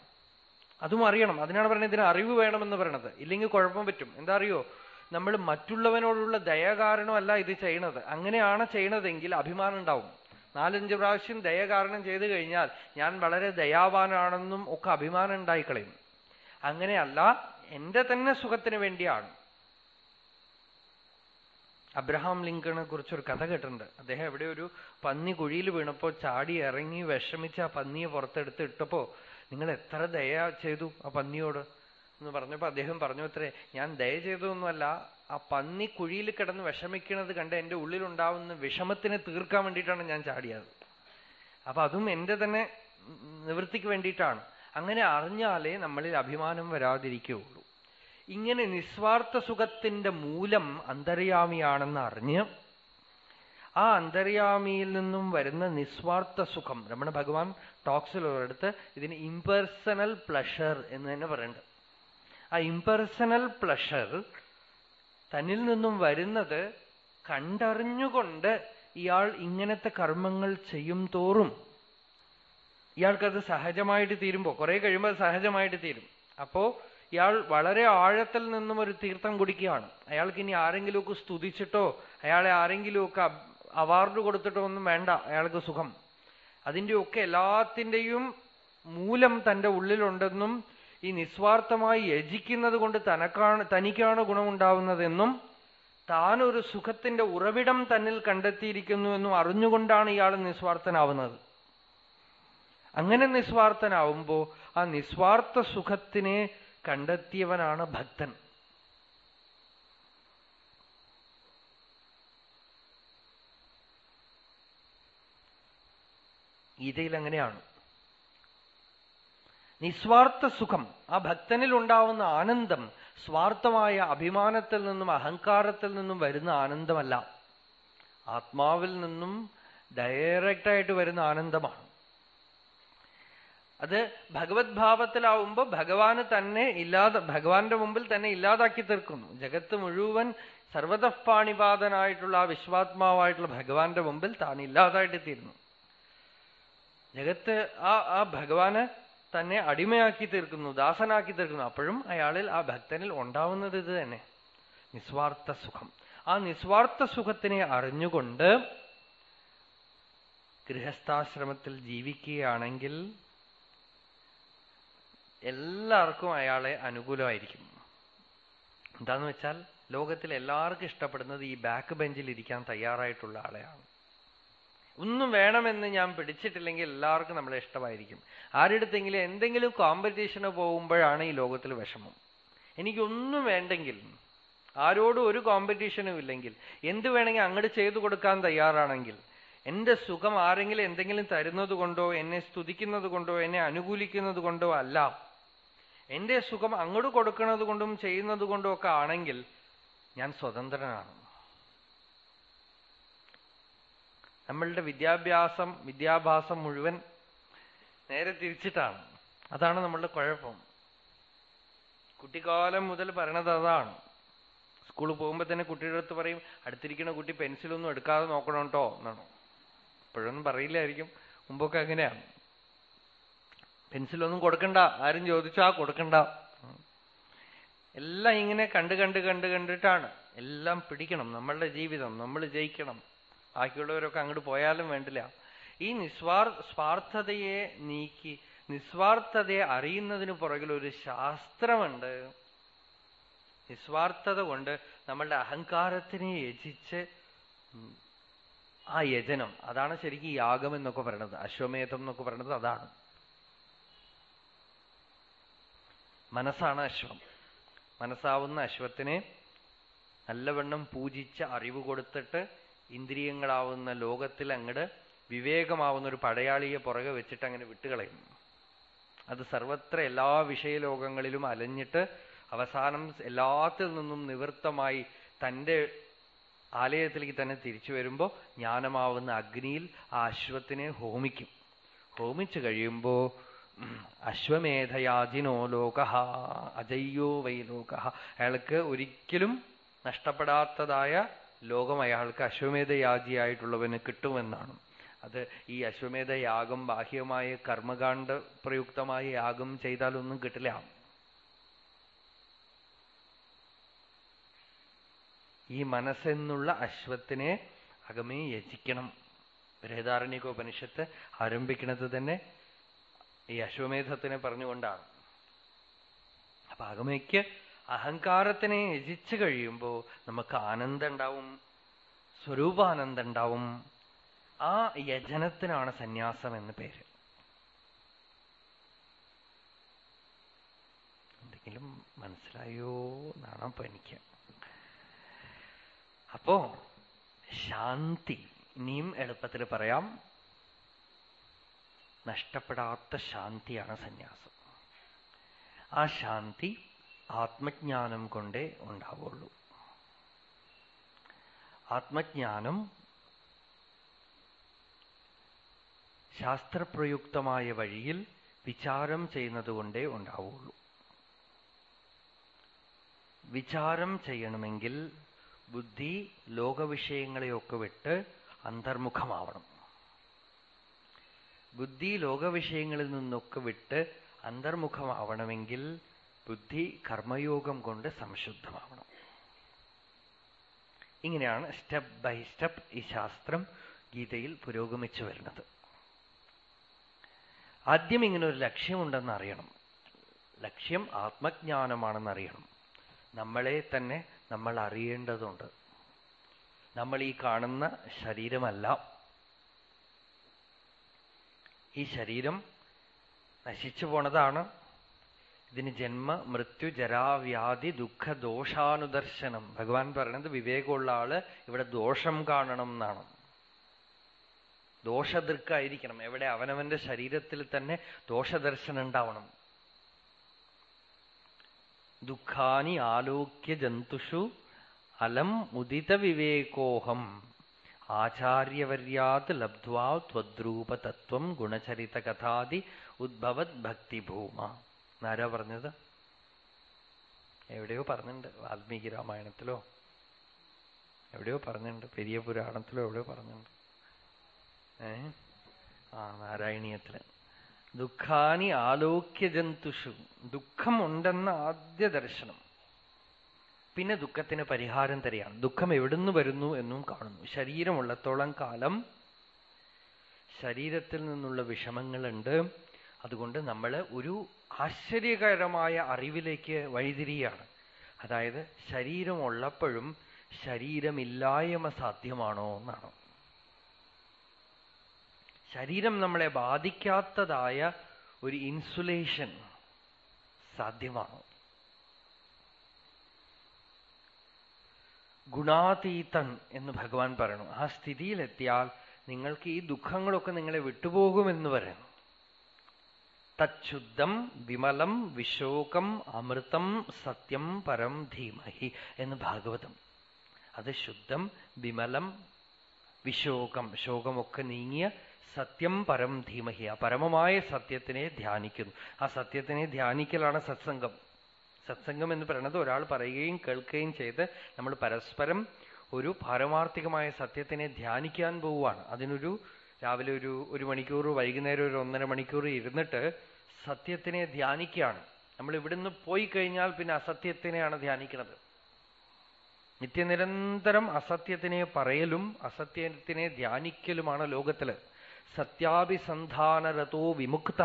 അതും അറിയണം. അതിനാണ് പറയുന്നത് ഇതിന് അറിവ് വേണമെന്ന് പറയണത് ഇല്ലെങ്കിൽ കുഴപ്പം പറ്റും. എന്താ അറിയോ? നമ്മൾ മറ്റുള്ളവനോടുള്ള ദയ കാരണമല്ല ഇത് ചെയ്യണത്. അങ്ങനെയാണ് ചെയ്യണതെങ്കിൽ അഭിമാനം ഉണ്ടാവും. നാലഞ്ച് പ്രാവശ്യം ദയ കാരണം ചെയ്തു കഴിഞ്ഞാൽ ഞാൻ വളരെ ദയാവാനാണെന്നും ഒക്കെ അഭിമാനം ഉണ്ടായിക്കളയും. അങ്ങനെയല്ല എന്റെ തന്നെ സുഖത്തിന് വേണ്ടിയാണ്. അബ്രഹാം ലിങ്കണെ കുറിച്ചൊരു കഥ കേട്ടിട്ടുണ്ട്. അദ്ദേഹം എവിടെ ഒരു പന്നി കുഴിയിൽ വീണപ്പോ ചാടി ഇറങ്ങി വിഷമിച്ച് ആ പന്നിയെ പുറത്തെടുത്ത് ഇട്ടപ്പോ നിങ്ങൾ എത്ര ദയ ചെയ്തു ആ പന്നിയോട്? എന്ന് പറഞ്ഞപ്പോ അദ്ദേഹം പറഞ്ഞു അത്രേ ഞാൻ ദയ ചെയ്തൊന്നുമല്ല ആ പന്നി കുഴിയിൽ കിടന്ന് വിഷമിക്കുന്നത് കണ്ട് എന്റെ ഉള്ളിലുണ്ടാവുന്ന വിഷമത്തിനെ തീർക്കാൻ വേണ്ടിയിട്ടാണ് ഞാൻ ചാടിയത്. അപ്പൊ അതും എന്റെ തന്നെ നിവൃത്തിക്ക് വേണ്ടിയിട്ടാണ്. അങ്ങനെ അറിഞ്ഞാലേ നമ്മളിൽ അഭിമാനം വരാതിരിക്കുകയുള്ളൂ. ഇങ്ങനെ നിസ്വാർത്ഥ സുഖത്തിന്റെ മൂലം അന്തര്യാമിയാണെന്ന് അറിഞ്ഞ് ആ അന്തര്യാമിയിൽ നിന്നും വരുന്ന നിസ്വാർത്ഥ സുഖം രമണ ഭഗവാൻ ടോക്സിൽ ഒരിടത്ത് ഇതിന് ഇംപേഴ്സണൽ പ്ലഷർ എന്ന് തന്നെ പറയുന്നുണ്ട് ആ ഇംപേഴ്സണൽ പ്ലഷർ തന്നിൽ നിന്നും വരുന്നത് കണ്ടറിഞ്ഞുകൊണ്ട് ഇയാൾ ഇങ്ങനത്തെ കർമ്മങ്ങൾ ചെയ്യും തോറും ഇയാൾക്കത് സഹജമായിട്ട് തീരുമ്പോ കുറെ കഴിയുമ്പോൾ സഹജമായിട്ട് തീരും. അപ്പോ ഇയാൾ വളരെ ആഴത്തിൽ നിന്നും ഒരു തീർത്ഥം കുടിക്കുകയാണ്. അയാൾക്ക് ഇനി ആരെങ്കിലുമൊക്കെ സ്തുതിച്ചിട്ടോ അയാളെ ആരെങ്കിലുമൊക്കെ അവാർഡ് കൊടുത്തിട്ടോ ഒന്നും വേണ്ട. അയാൾക്ക് സുഖം. അതിന്റെയൊക്കെ എല്ലാത്തിന്റെയും മൂലം തന്റെ ഉള്ളിലുണ്ടെന്നും ഈ നിസ്വാർത്ഥമായി യജിക്കുന്നത് കൊണ്ട് തനക്കാണ് തനിക്കാണ് ഗുണമുണ്ടാവുന്നതെന്നും താൻ ഒരു ഉറവിടം തന്നിൽ കണ്ടെത്തിയിരിക്കുന്നു എന്നും അറിഞ്ഞുകൊണ്ടാണ് ഇയാൾ നിസ്വാർത്ഥനാവുന്നത്. അങ്ങനെ നിസ്വാർത്ഥനാവുമ്പോൾ ആ നിസ്വാർത്ഥ സുഖത്തിനെ കണ്ടെത്തിയവനാണ് ഭക്തൻ. ഗീതയിൽ അങ്ങനെയാണ് നിസ്വാർത്ഥ സുഖം ആ ഭക്തനിൽ ഉണ്ടാവുന്ന ആനന്ദം സ്വാർത്ഥമായ അഭിമാനത്തിൽ നിന്നും അഹങ്കാരത്തിൽ നിന്നും വരുന്ന ആനന്ദമല്ല. ആത്മാവിൽ നിന്നും ഡയറക്റ്റായിട്ട് വരുന്ന ആനന്ദമാണ്. അത് ഭഗവത് ഭാവത്തിലാവുമ്പോ ഭഗവാന് തന്നെ ഇല്ലാതെ ഭഗവാന്റെ മുമ്പിൽ തന്നെ ഇല്ലാതാക്കി തീർക്കുന്നു. ജഗത്ത് മുഴുവൻ സർവതഃപാണിപാതനായിട്ടുള്ള ആ വിശ്വാത്മാവായിട്ടുള്ള ഭഗവാന്റെ മുമ്പിൽ താൻ ഇല്ലാതായിട്ട് തീരുന്നു. ജഗത്ത് ആ ആ ഭഗവാന് തന്നെ അടിമയാക്കി തീർക്കുന്നു ദാസനാക്കി തീർക്കുന്നു. അപ്പോഴും അയാളിൽ ആ ഭക്തനിൽ ഉണ്ടാവുന്നത് ഇത് തന്നെ. നിസ്വാർത്ഥ സുഖം. ആ നിസ്വാർത്ഥ സുഖത്തിനെ അറിഞ്ഞുകൊണ്ട് ഗൃഹസ്ഥാശ്രമത്തിൽ ജീവിക്കുകയാണെങ്കിൽ എല്ലാവർക്കും അയാളെ അനുകൂലമായിരിക്കും. എന്താന്ന് വെച്ചാൽ ലോകത്തിൽ എല്ലാവർക്കും ഇഷ്ടപ്പെടുന്നത് ഈ ബാക്ക് ബെഞ്ചിൽ ഇരിക്കാൻ തയ്യാറായിട്ടുള്ള ആളെയാണ്. ഒന്നും വേണമെന്ന് ഞാൻ പിടിച്ചിട്ടില്ലെങ്കിൽ എല്ലാവർക്കും നമ്മളെ ഇഷ്ടമായിരിക്കും. ആരുടെത്തെങ്കിലും എന്തെങ്കിലും കോമ്പറ്റീഷന് പോകുമ്പോഴാണ് ഈ ലോകത്തിൽ വിഷമം. എനിക്കൊന്നും വേണ്ടെങ്കിൽ ആരോടും ഒരു കോമ്പറ്റീഷനും ഇല്ലെങ്കിൽ എന്ത് വേണമെങ്കിൽ അങ്ങോട്ട് ചെയ്തു കൊടുക്കാൻ തയ്യാറാണെങ്കിൽ എന്റെ സുഖം ആരെങ്കിലും എന്തെങ്കിലും തരുന്നത് കൊണ്ടോ എന്നെ സ്തുതിക്കുന്നത് കൊണ്ടോ എന്നെ അനുകൂലിക്കുന്നത് കൊണ്ടോ അല്ല. എന്റെ സുഖം അങ്ങോട്ട് കൊടുക്കുന്നത് കൊണ്ടും ചെയ്യുന്നത് കൊണ്ടും ഒക്കെ ആണെങ്കിൽ ഞാൻ സ്വതന്ത്രനാണ്. നമ്മളുടെ വിദ്യാഭ്യാസം വിദ്യാഭ്യാസം മുഴുവൻ നേരെ തിരിച്ചിട്ടാണ്. അതാണ് നമ്മളുടെ കുഴപ്പം. കുട്ടിക്കാലം മുതൽ പറയണത് അതാണ്. സ്കൂളിൽ പോകുമ്പോൾ തന്നെ കുട്ടിയുടെ അടുത്ത് പറയും അടുത്തിരിക്കുന്ന കുട്ടി പെൻസിലൊന്നും എടുക്കാതെ നോക്കണം കേട്ടോ എന്നാണ്. ഇപ്പോഴൊന്നും പറയില്ലായിരിക്കും. മുമ്പൊക്കെ അങ്ങനെയാണ്. പെൻസിലൊന്നും കൊടുക്കണ്ട ആരും ചോദിച്ചാ കൊടുക്കണ്ട. എല്ലാം ഇങ്ങനെ കണ്ട് കണ്ട് കണ്ട് കണ്ടിട്ടാണ്. എല്ലാം പിടിക്കണം നമ്മളുടെ ജീവിതം നമ്മൾ ജയിക്കണം. ബാക്കിയുള്ളവരൊക്കെ അങ്ങോട്ട് പോയാലും വേണ്ടില്ല. ഈ നിസ്വാർ സ്വാർത്ഥതയെ നീക്കി നിസ്വാർത്ഥതയെ അറിയുന്നതിന് പുറകിൽ ഒരു ശാസ്ത്രമുണ്ട്. നിസ്വാർത്ഥത കൊണ്ട് നമ്മളുടെ അഹങ്കാരത്തിനെ യജിച്ച് ആ യജനം. അതാണ് ശരിക്കും യാഗം എന്നൊക്കെ പറയണത് അശ്വമേധം എന്നൊക്കെ പറയണത് അതാണ്. മനസ്സാണ് അശ്വം. മനസ്സാവുന്ന അശ്വത്തിനെ നല്ലവണ്ണം പൂജിച്ച് അറിവ് കൊടുത്തിട്ട് ഇന്ദ്രിയങ്ങളാവുന്ന ലോകത്തിൽ അങ്ങട് വിവേകമാവുന്ന ഒരു പടയാളിയെ പുറകെ വെച്ചിട്ട് അങ്ങനെ വിട്ടുകളയും. അത് സർവത്ര എല്ലാ വിഷയലോകങ്ങളിലും അലഞ്ഞിട്ട് അവസാനം എല്ലാത്തിൽ നിന്നും നിവൃത്തമായി തന്റെ ആലയത്തിലേക്ക് തന്നെ തിരിച്ചു വരുമ്പോൾ ജ്ഞാനമാവുന്ന അഗ്നിയിൽ ആ അശ്വത്തിനെ ഹോമിക്കും. ഹോമിച്ചു കഴിയുമ്പോൾ അശ്വമേധയാജിനോ ലോക അജയ്യോ വൈ ലോക. അയാൾക്ക് ഒരിക്കലും നഷ്ടപ്പെടാത്തതായ ലോകം അയാൾക്ക് അശ്വമേധയാജിയായിട്ടുള്ളവന് കിട്ടുമെന്നാണ്. അത് ഈ അശ്വമേധ യാഗം ബാഹ്യമായ കർമ്മകാണ്ഡ പ്രയുക്തമായ യാഗം ചെയ്താലൊന്നും കിട്ടില്ല. ഈ മനസ്സെന്നുള്ള അശ്വത്തിനെ അകമേ യജിക്കണം. ബൃഹദാരണ്യകോപനിഷത്ത് ആരംഭിക്കുന്നത് തന്നെ ഈ അശ്വമേധത്തിനെ പറഞ്ഞുകൊണ്ടാണ്. അപ്പൊ അകമയ്ക്ക് അഹങ്കാരത്തിനെ യജിച്ചു കഴിയുമ്പോൾ നമുക്ക് ആനന്ദം ഉണ്ടാവും ഉണ്ടാവും ആ യജനത്തിനാണ് സന്യാസം എന്ന് പേര്. എന്തെങ്കിലും മനസ്സിലായോ എന്നാണ് അപ്പൊ എനിക്ക്. അപ്പോ ശാന്തി ഇനിയും എളുപ്പത്തിൽ പറയാം. നഷ്ടപ്പെടാത്ത ശാന്തിയാണ് സന്യാസം. ആ ശാന്തി ആത്മജ്ഞാനം കൊണ്ടേ ഉണ്ടാവുള്ളൂ. ആത്മജ്ഞാനം ശാസ്ത്രപ്രയുക്തമായ വഴിയിൽ വിചാരം ചെയ്യുന്നതുകൊണ്ടേ ഉണ്ടാവുള്ളൂ. വിചാരം ചെയ്യണമെങ്കിൽ ബുദ്ധി ലോകവിഷയങ്ങളെയൊക്കെ വിട്ട് അന്തർമുഖമാവണം. ബുദ്ധി ലോകവിഷയങ്ങളിൽ നിന്നൊക്കെ വിട്ട് അന്തർമുഖമാവണമെങ്കിൽ ബുദ്ധി കർമ്മയോഗം കൊണ്ട് സംശുദ്ധമാവണം. ഇങ്ങനെയാണ് സ്റ്റെപ്പ് ബൈ സ്റ്റെപ്പ് ഈ ശാസ്ത്രം ഗീതയിൽ പുരോഗമിച്ചു വരുന്നത്. ആദ്യം ഇങ്ങനെ ഒരു ലക്ഷ്യമുണ്ടെന്ന് അറിയണം. ലക്ഷ്യം ആത്മജ്ഞാനമാണെന്ന് അറിയണം നമ്മളെ തന്നെ നമ്മൾ അറിയേണ്ടതുണ്ട് നമ്മൾ ഈ കാണുന്ന ശരീരമല്ല. ഈ ശരീരം നശിച്ചു പോണതാണ്. ഇതിന് ജന്മ മൃത്യു ജരാവ്യാധി ദുഃഖ ദോഷാനുദർശനം. ഭഗവാൻ പറയണത് വിവേകമുള്ള ആൾ ഇവിടെ ദോഷം കാണണം എന്നാണ്. ദോഷദൃക്കായിരിക്കണം എവിടെ? അവനവന്റെ ശരീരത്തിൽ തന്നെ ദോഷദർശനം ഉണ്ടാവണം. ദുഃഖാനി ആലോക്യ ജന്തുഷു അലം ഉദിത വിവേകോഹം. ആചാര്യവര്യാത് ലബ്ധ്വാ ത്വദ്രൂപതത്വം ഗുണചരിത കഥാതി ഉദ്ഭവത് ഭക്തിഭൂമ. എന്നാരാ പറഞ്ഞത്? എവിടെയോ പറഞ്ഞിട്ടുണ്ട് വാൽമീകി രാമായണത്തിലോ. എവിടെയോ പറഞ്ഞിട്ടുണ്ട് പെരിയ പുരാണത്തിലോ എവിടെയോ പറഞ്ഞിട്ടുണ്ട്. ഏ? ആ നാരായണീയത്തിൽ. ദുഃഖാനി ആലോക്യ ജന്തുഷു ദുഃഖം ഉണ്ടെന്ന ആദ്യ ദർശനം പിന്നെ ദുഃഖത്തിന് പരിഹാരം തരികയാണ്. ദുഃഖം എവിടുന്ന് വരുന്നു എന്നും കാണുന്നു. ശരീരമുള്ളത്തോളം കാലം ശരീരത്തിൽ നിന്നുള്ള വിഷമങ്ങളുണ്ട്. അതുകൊണ്ട് നമ്മൾ ഒരു ആശ്ചര്യകരമായ അറിവിലേക്ക് വഴിതിരിയാണ്. അതായത് ശരീരമുള്ളപ്പോഴും ശരീരമില്ലായ്മ സാധ്യമാണോ എന്നാണ്. ശരീരം നമ്മളെ ബാധിക്കാത്തതായ ഒരു ഇൻസുലേഷൻ സാധ്യമാണോ? ഗുണാതീതൻ എന്ന് ഭഗവാൻ പറയണു. ആ സ്ഥിതിയിലെത്തിയാൽ നിങ്ങൾക്ക് ഈ ദുഃഖങ്ങളൊക്കെ നിങ്ങളെ വിട്ടുപോകുമെന്ന് പറയുന്നു. തച്ഛുദ്ധം വിമലം വിശോകം അമൃതം സത്യം പരം ധീമഹി എന്ന് ഭാഗവതം. അത് ശുദ്ധം വിമലം വിശോകം ശോകമൊക്കെ നീങ്ങിയ സത്യം പരം ധീമഹി. ആ പരമമായ സത്യത്തിനെ ധ്യാനിക്കുന്നു. ആ സത്യത്തിനെ ധ്യാനിക്കലാണ് സത്സംഗം. സത്സംഗം എന്ന് പറയുന്നത് ഒരാൾ പറയുകയും കേൾക്കുകയും ചെയ്ത് നമ്മൾ പരസ്പരം ഒരു പാരമാർത്ഥികമായ സത്യത്തിനെ ധ്യാനിക്കാൻ പോവുകയാണ്. അതിനൊരു രാവിലെ ഒരു ഒരു മണിക്കൂർ വൈകുന്നേരം ഒരു ഒന്നര മണിക്കൂർ ഇരുന്നിട്ട് സത്യത്തിനെ ധ്യാനിക്കുകയാണ്. നമ്മൾ ഇവിടുന്ന് പോയി കഴിഞ്ഞാൽ പിന്നെ അസത്യത്തിനെയാണ് ധ്യാനിക്കുന്നത്. നിത്യനിരന്തരം അസത്യത്തിനെ പറയലും അസത്യത്തിനെ ധ്യാനിക്കലുമാണ് ലോകത്തിൽ. സത്യാഭിസന്ധാനരതോ വിമുക്ത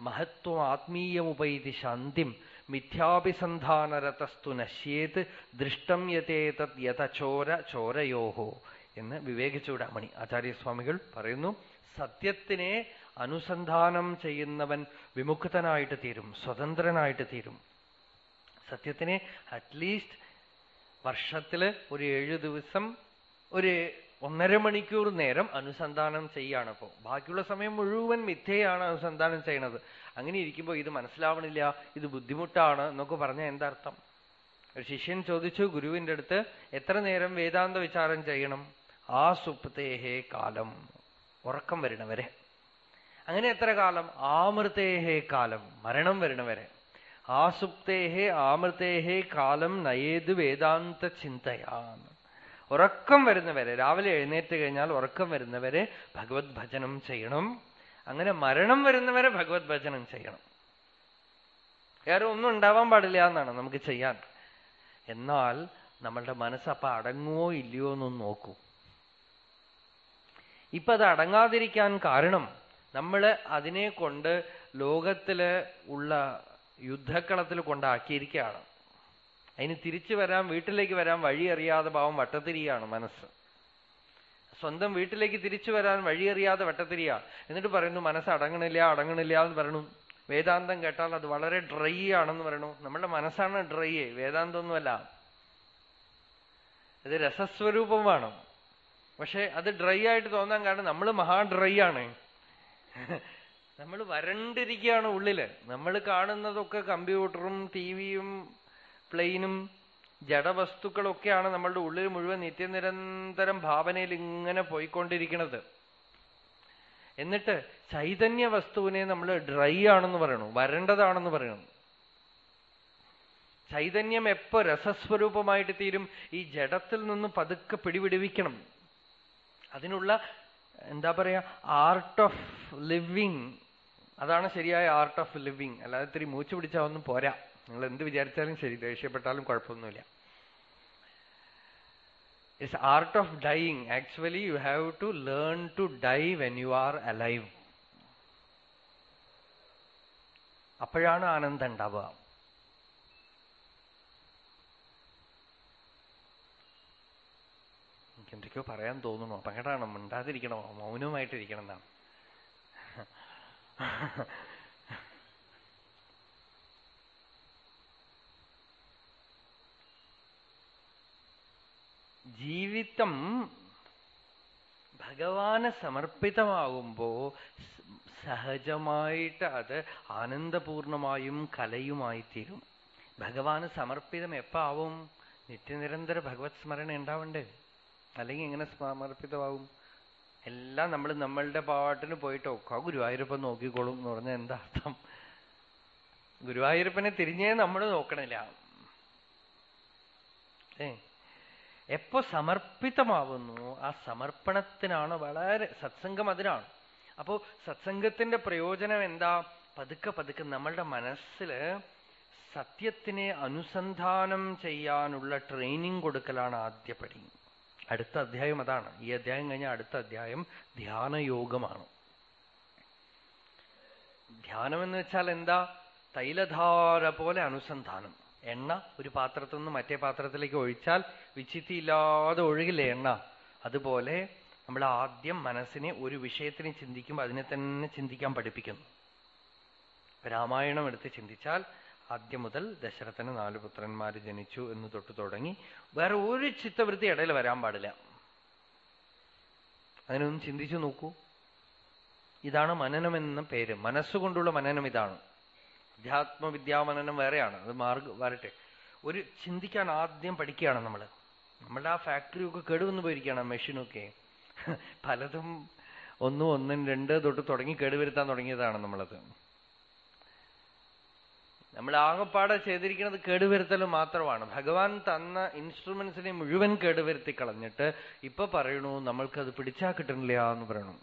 മഹത്വം ആത്മീയമുപൈതി ശാന്തിം. മിഥ്യാഭിസന്ധാനരതസ്തു നശ്യേത് ദൃഷ്ടം യഥേതത് യഥചോര ചോരയോഹോ എന്ന് വിവേക ചൂടാമണി ആചാര്യസ്വാമികൾ പറയുന്നു സത്യത്തിനെ അനുസന്ധാനം ചെയ്യുന്നവൻ വിമുക്തനായിട്ട് തീരും സ്വതന്ത്രനായിട്ട് തീരും. സത്യത്തിനെ അറ്റ്ലീസ്റ്റ് വർഷത്തിൽ ഒരു ഏഴു ദിവസം ഒരു ഒന്നര മണിക്കൂർ നേരം അനുസന്ധാനം ചെയ്യാണ്. അപ്പോ ബാക്കിയുള്ള സമയം മുഴുവൻ മിഥ്യയാണ് അനുസന്ധാനം ചെയ്യണത് അങ്ങനെ ഇരിക്കുമ്പോൾ ഇത് മനസ്സിലാവണില്ല ഇത് ബുദ്ധിമുട്ടാണ് എന്നൊക്കെ പറഞ്ഞ എന്താർത്ഥം? ഒരു ശിഷ്യൻ ചോദിച്ചു ഗുരുവിന്റെ അടുത്ത് എത്ര നേരം വേദാന്ത വിചാരം ചെയ്യണം? ആ സുപ്തേഹേ കാലം. ഉറക്കം വരണവരെ. അങ്ങനെ എത്ര കാലം? ആമൃതേഹേ കാലം. മരണം വരണവരെ. ആസുപ്തേഹേ ആമൃതേഹേ കാലം നയേത് വേദാന്ത ചിന്തയാണ് ഉറക്കം വരുന്നവരെ. രാവിലെ എഴുന്നേറ്റ് കഴിഞ്ഞാൽ ഉറക്കം വരുന്നവരെ ഭഗവത് ഭജനം ചെയ്യണം. അങ്ങനെ മരണം വരുന്നവരെ ഭഗവത് ഭജനം ചെയ്യണം. വേറെ ഒന്നും ഉണ്ടാവാൻ പാടില്ല എന്നാണ് നമുക്ക് ചെയ്യാൻ. എന്നാൽ നമ്മളുടെ മനസ്സ് അപ്പൊ അടങ്ങുവോ ഇല്ലയോ എന്നൊന്ന് നോക്കൂ. ഇപ്പൊ അത് അടങ്ങാതിരിക്കാൻ കാരണം നമ്മൾ അതിനെ കൊണ്ട് ലോകത്തിൽ ഉള്ള യുദ്ധക്കളത്തിൽ കൊണ്ടാക്കിയിരിക്കുകയാണ്. അതിന് തിരിച്ചു വരാൻ വീട്ടിലേക്ക് വരാൻ വഴി അറിയാതെ ഭാവം വട്ടത്തിരിയാണ് മനസ്സ്. സ്വന്തം വീട്ടിലേക്ക് തിരിച്ചു വരാൻ വഴിയറിയാതെ വെട്ടത്തിരിയ. എന്നിട്ട് പറയുന്നു മനസ്സ് അടങ്ങണില്ല അടങ്ങണില്ല എന്ന് പറയണു വേദാന്തം കേട്ടാൽ അത് വളരെ ഡ്രൈ ആണെന്ന് പറയണു നമ്മളുടെ മനസ്സാണ് ഡ്രൈ വേദാന്തമൊന്നുമല്ല. ഇത് രസസ്വരൂപമാണ് പക്ഷെ അത് ഡ്രൈ ആയിട്ട് തോന്നാൻ കാരണം നമ്മൾ മഹാ ഡ്രൈ ആണ്. നമ്മൾ വരണ്ടിരിക്കുകയാണ് ഉള്ളിൽ. നമ്മൾ കാണുന്നതൊക്കെ കമ്പ്യൂട്ടറും ടി വിയും പ്ലെയിനും ജഡവസ്തുക്കളൊക്കെയാണ് നമ്മളുടെ ഉള്ളിൽ മുഴുവൻ നിത്യനിരന്തരം ഭാവനയിൽ ഇങ്ങനെ പോയിക്കൊണ്ടിരിക്കുന്നത്. എന്നിട്ട് ചൈതന്യ വസ്തുവിനെ നമ്മൾ ഡ്രൈ ആണെന്ന് പറയണു വരണ്ടതാണെന്ന് പറയണു. ചൈതന്യം എപ്പോ രസസ്വരൂപമായിട്ട് തീരും? ഈ ജഡത്തിൽ നിന്ന് പതുക്കെ പിടിപിടിവിക്കണം അതിനുള്ള എന്താ പറയാ ആർട്ട് ഓഫ് ലിവിങ് അതാണ് ശരിയായ ആർട്ട് ഓഫ് ലിവിങ് അല്ലാതെ ഇത്തിരി മൂച്ചു പിടിച്ചാൽ ഒന്നും പോരാ. നിങ്ങൾ എന്ത് വിചാരിച്ചാലും ശരി ദേഷ്യപ്പെട്ടാലും കുഴപ്പമൊന്നുമില്ല. It's art of dying actually you have to learn to die when you are alive അപ്പോഴാണ് ആനന്ദം ഉണ്ടാവുക. എനിക്ക് എന്തൊക്കെയോ പറയാൻ തോന്നുന്നു. അപകടമാണ് മിണ്ടാതിരിക്കണമോ മൗനവുമായിട്ടിരിക്കണം എന്നാണ്. ജീവിതം ഭഗവാന് സമർപ്പിതമാകുമ്പോ സഹജമായിട്ട് അത് ആനന്ദപൂർണമായും കലയുമായി തീരും ഭഗവാന് സമർപ്പിതം എപ്പാവും? നിത്യനിരന്തര ഭഗവത് സ്മരണ ഉണ്ടാവണ്ടേ? അല്ലെങ്കിൽ എങ്ങനെ സമർപ്പിതമാവും? എല്ലാം നമ്മൾ നമ്മളുടെ പാട്ടിന് പോയിട്ട് ഗുരുവായൂരപ്പൻ നോക്കിക്കോളും എന്ന് പറഞ്ഞ എന്താ അർത്ഥം? ഗുരുവായൂരപ്പനെ തിരിഞ്ഞേ നമ്മൾ നോക്കണില്ല. ഏ? എപ്പോ സമർപ്പിതമാവുന്നു ആ സമർപ്പണത്തിനാണ് വളരെ സത്സംഗം അതിനാണ്. അപ്പോ സത്സംഗത്തിന്റെ പ്രയോജനം എന്താ? പതുക്കെ പതുക്കെ നമ്മളുടെ മനസ്സിൽ സത്യത്തിനെ അനുസന്ധാനം ചെയ്യാനുള്ള ട്രെയിനിങ് കൊടുക്കലാണ് ആദ്യപടി അടുത്ത അധ്യായം അതാണ്. ഈ അധ്യായം കഴിഞ്ഞാൽ അടുത്ത അധ്യായം ധ്യാനയോഗമാണ്. ധ്യാനം എന്ന് വെച്ചാൽ എന്താ? തൈലധാര പോലെ അനുസന്ധാനം. എണ്ണ ഒരു പാത്രത്തിൽ നിന്ന് മറ്റേ പാത്രത്തിലേക്ക് ഒഴിച്ചാൽ വിച്ചിത്തിയില്ലാതെ ഒഴുകില്ലേ എണ്ണ? അതുപോലെ നമ്മൾ ആദ്യം മനസ്സിനെ ഒരു വിഷയത്തിനെ ചിന്തിക്കുമ്പോൾ അതിനെ തന്നെ ചിന്തിക്കാൻ പഠിപ്പിക്കുന്നു. രാമായണം എടുത്ത് ചിന്തിച്ചാൽ ആദ്യം മുതൽ ദശരഥന് നാല് പുത്രന്മാര് ജനിച്ചു എന്ന് തൊട്ട് തുടങ്ങി വേറെ ഒരു ചിത്തവൃത്തി ഇടയിൽ വരാൻ പാടില്ല. അതിനൊന്നും ചിന്തിച്ചു നോക്കൂ. ഇതാണ് മനനം എന്ന പേര്. മനസ്സുകൊണ്ടുള്ള മനനം ഇതാണ്. അധ്യാത്മവിദ്യാമനനം വേറെയാണ്. അത് മാർഗ വരട്ടെ. ഒരു ചിന്തിക്കാൻ ആദ്യം പഠിക്കുകയാണ് നമ്മൾ നമ്മളുടെ ആ ഫാക്ടറിയൊക്കെ കേടുവന്നു പോയിരിക്കുകയാണ് മെഷീനൊക്കെ പലതും ഒന്നും ഒന്നും രണ്ട് തൊട്ട് തുടങ്ങി കേടുവരുത്താൻ തുടങ്ങിയതാണ് നമ്മളത്. നമ്മൾ ആകെപ്പാടെ ചെയ്തിരിക്കുന്നത് കേടുവരുത്തൽ മാത്രമാണ്. ഭഗവാൻ തന്ന ഇൻസ്ട്രുമെന്റ്സിനെ മുഴുവൻ കേടുവരുത്തി കളഞ്ഞിട്ട് ഇപ്പൊ പറയണു അത് പിടിച്ചാ കിട്ടണില്ല എന്ന് പറയണു.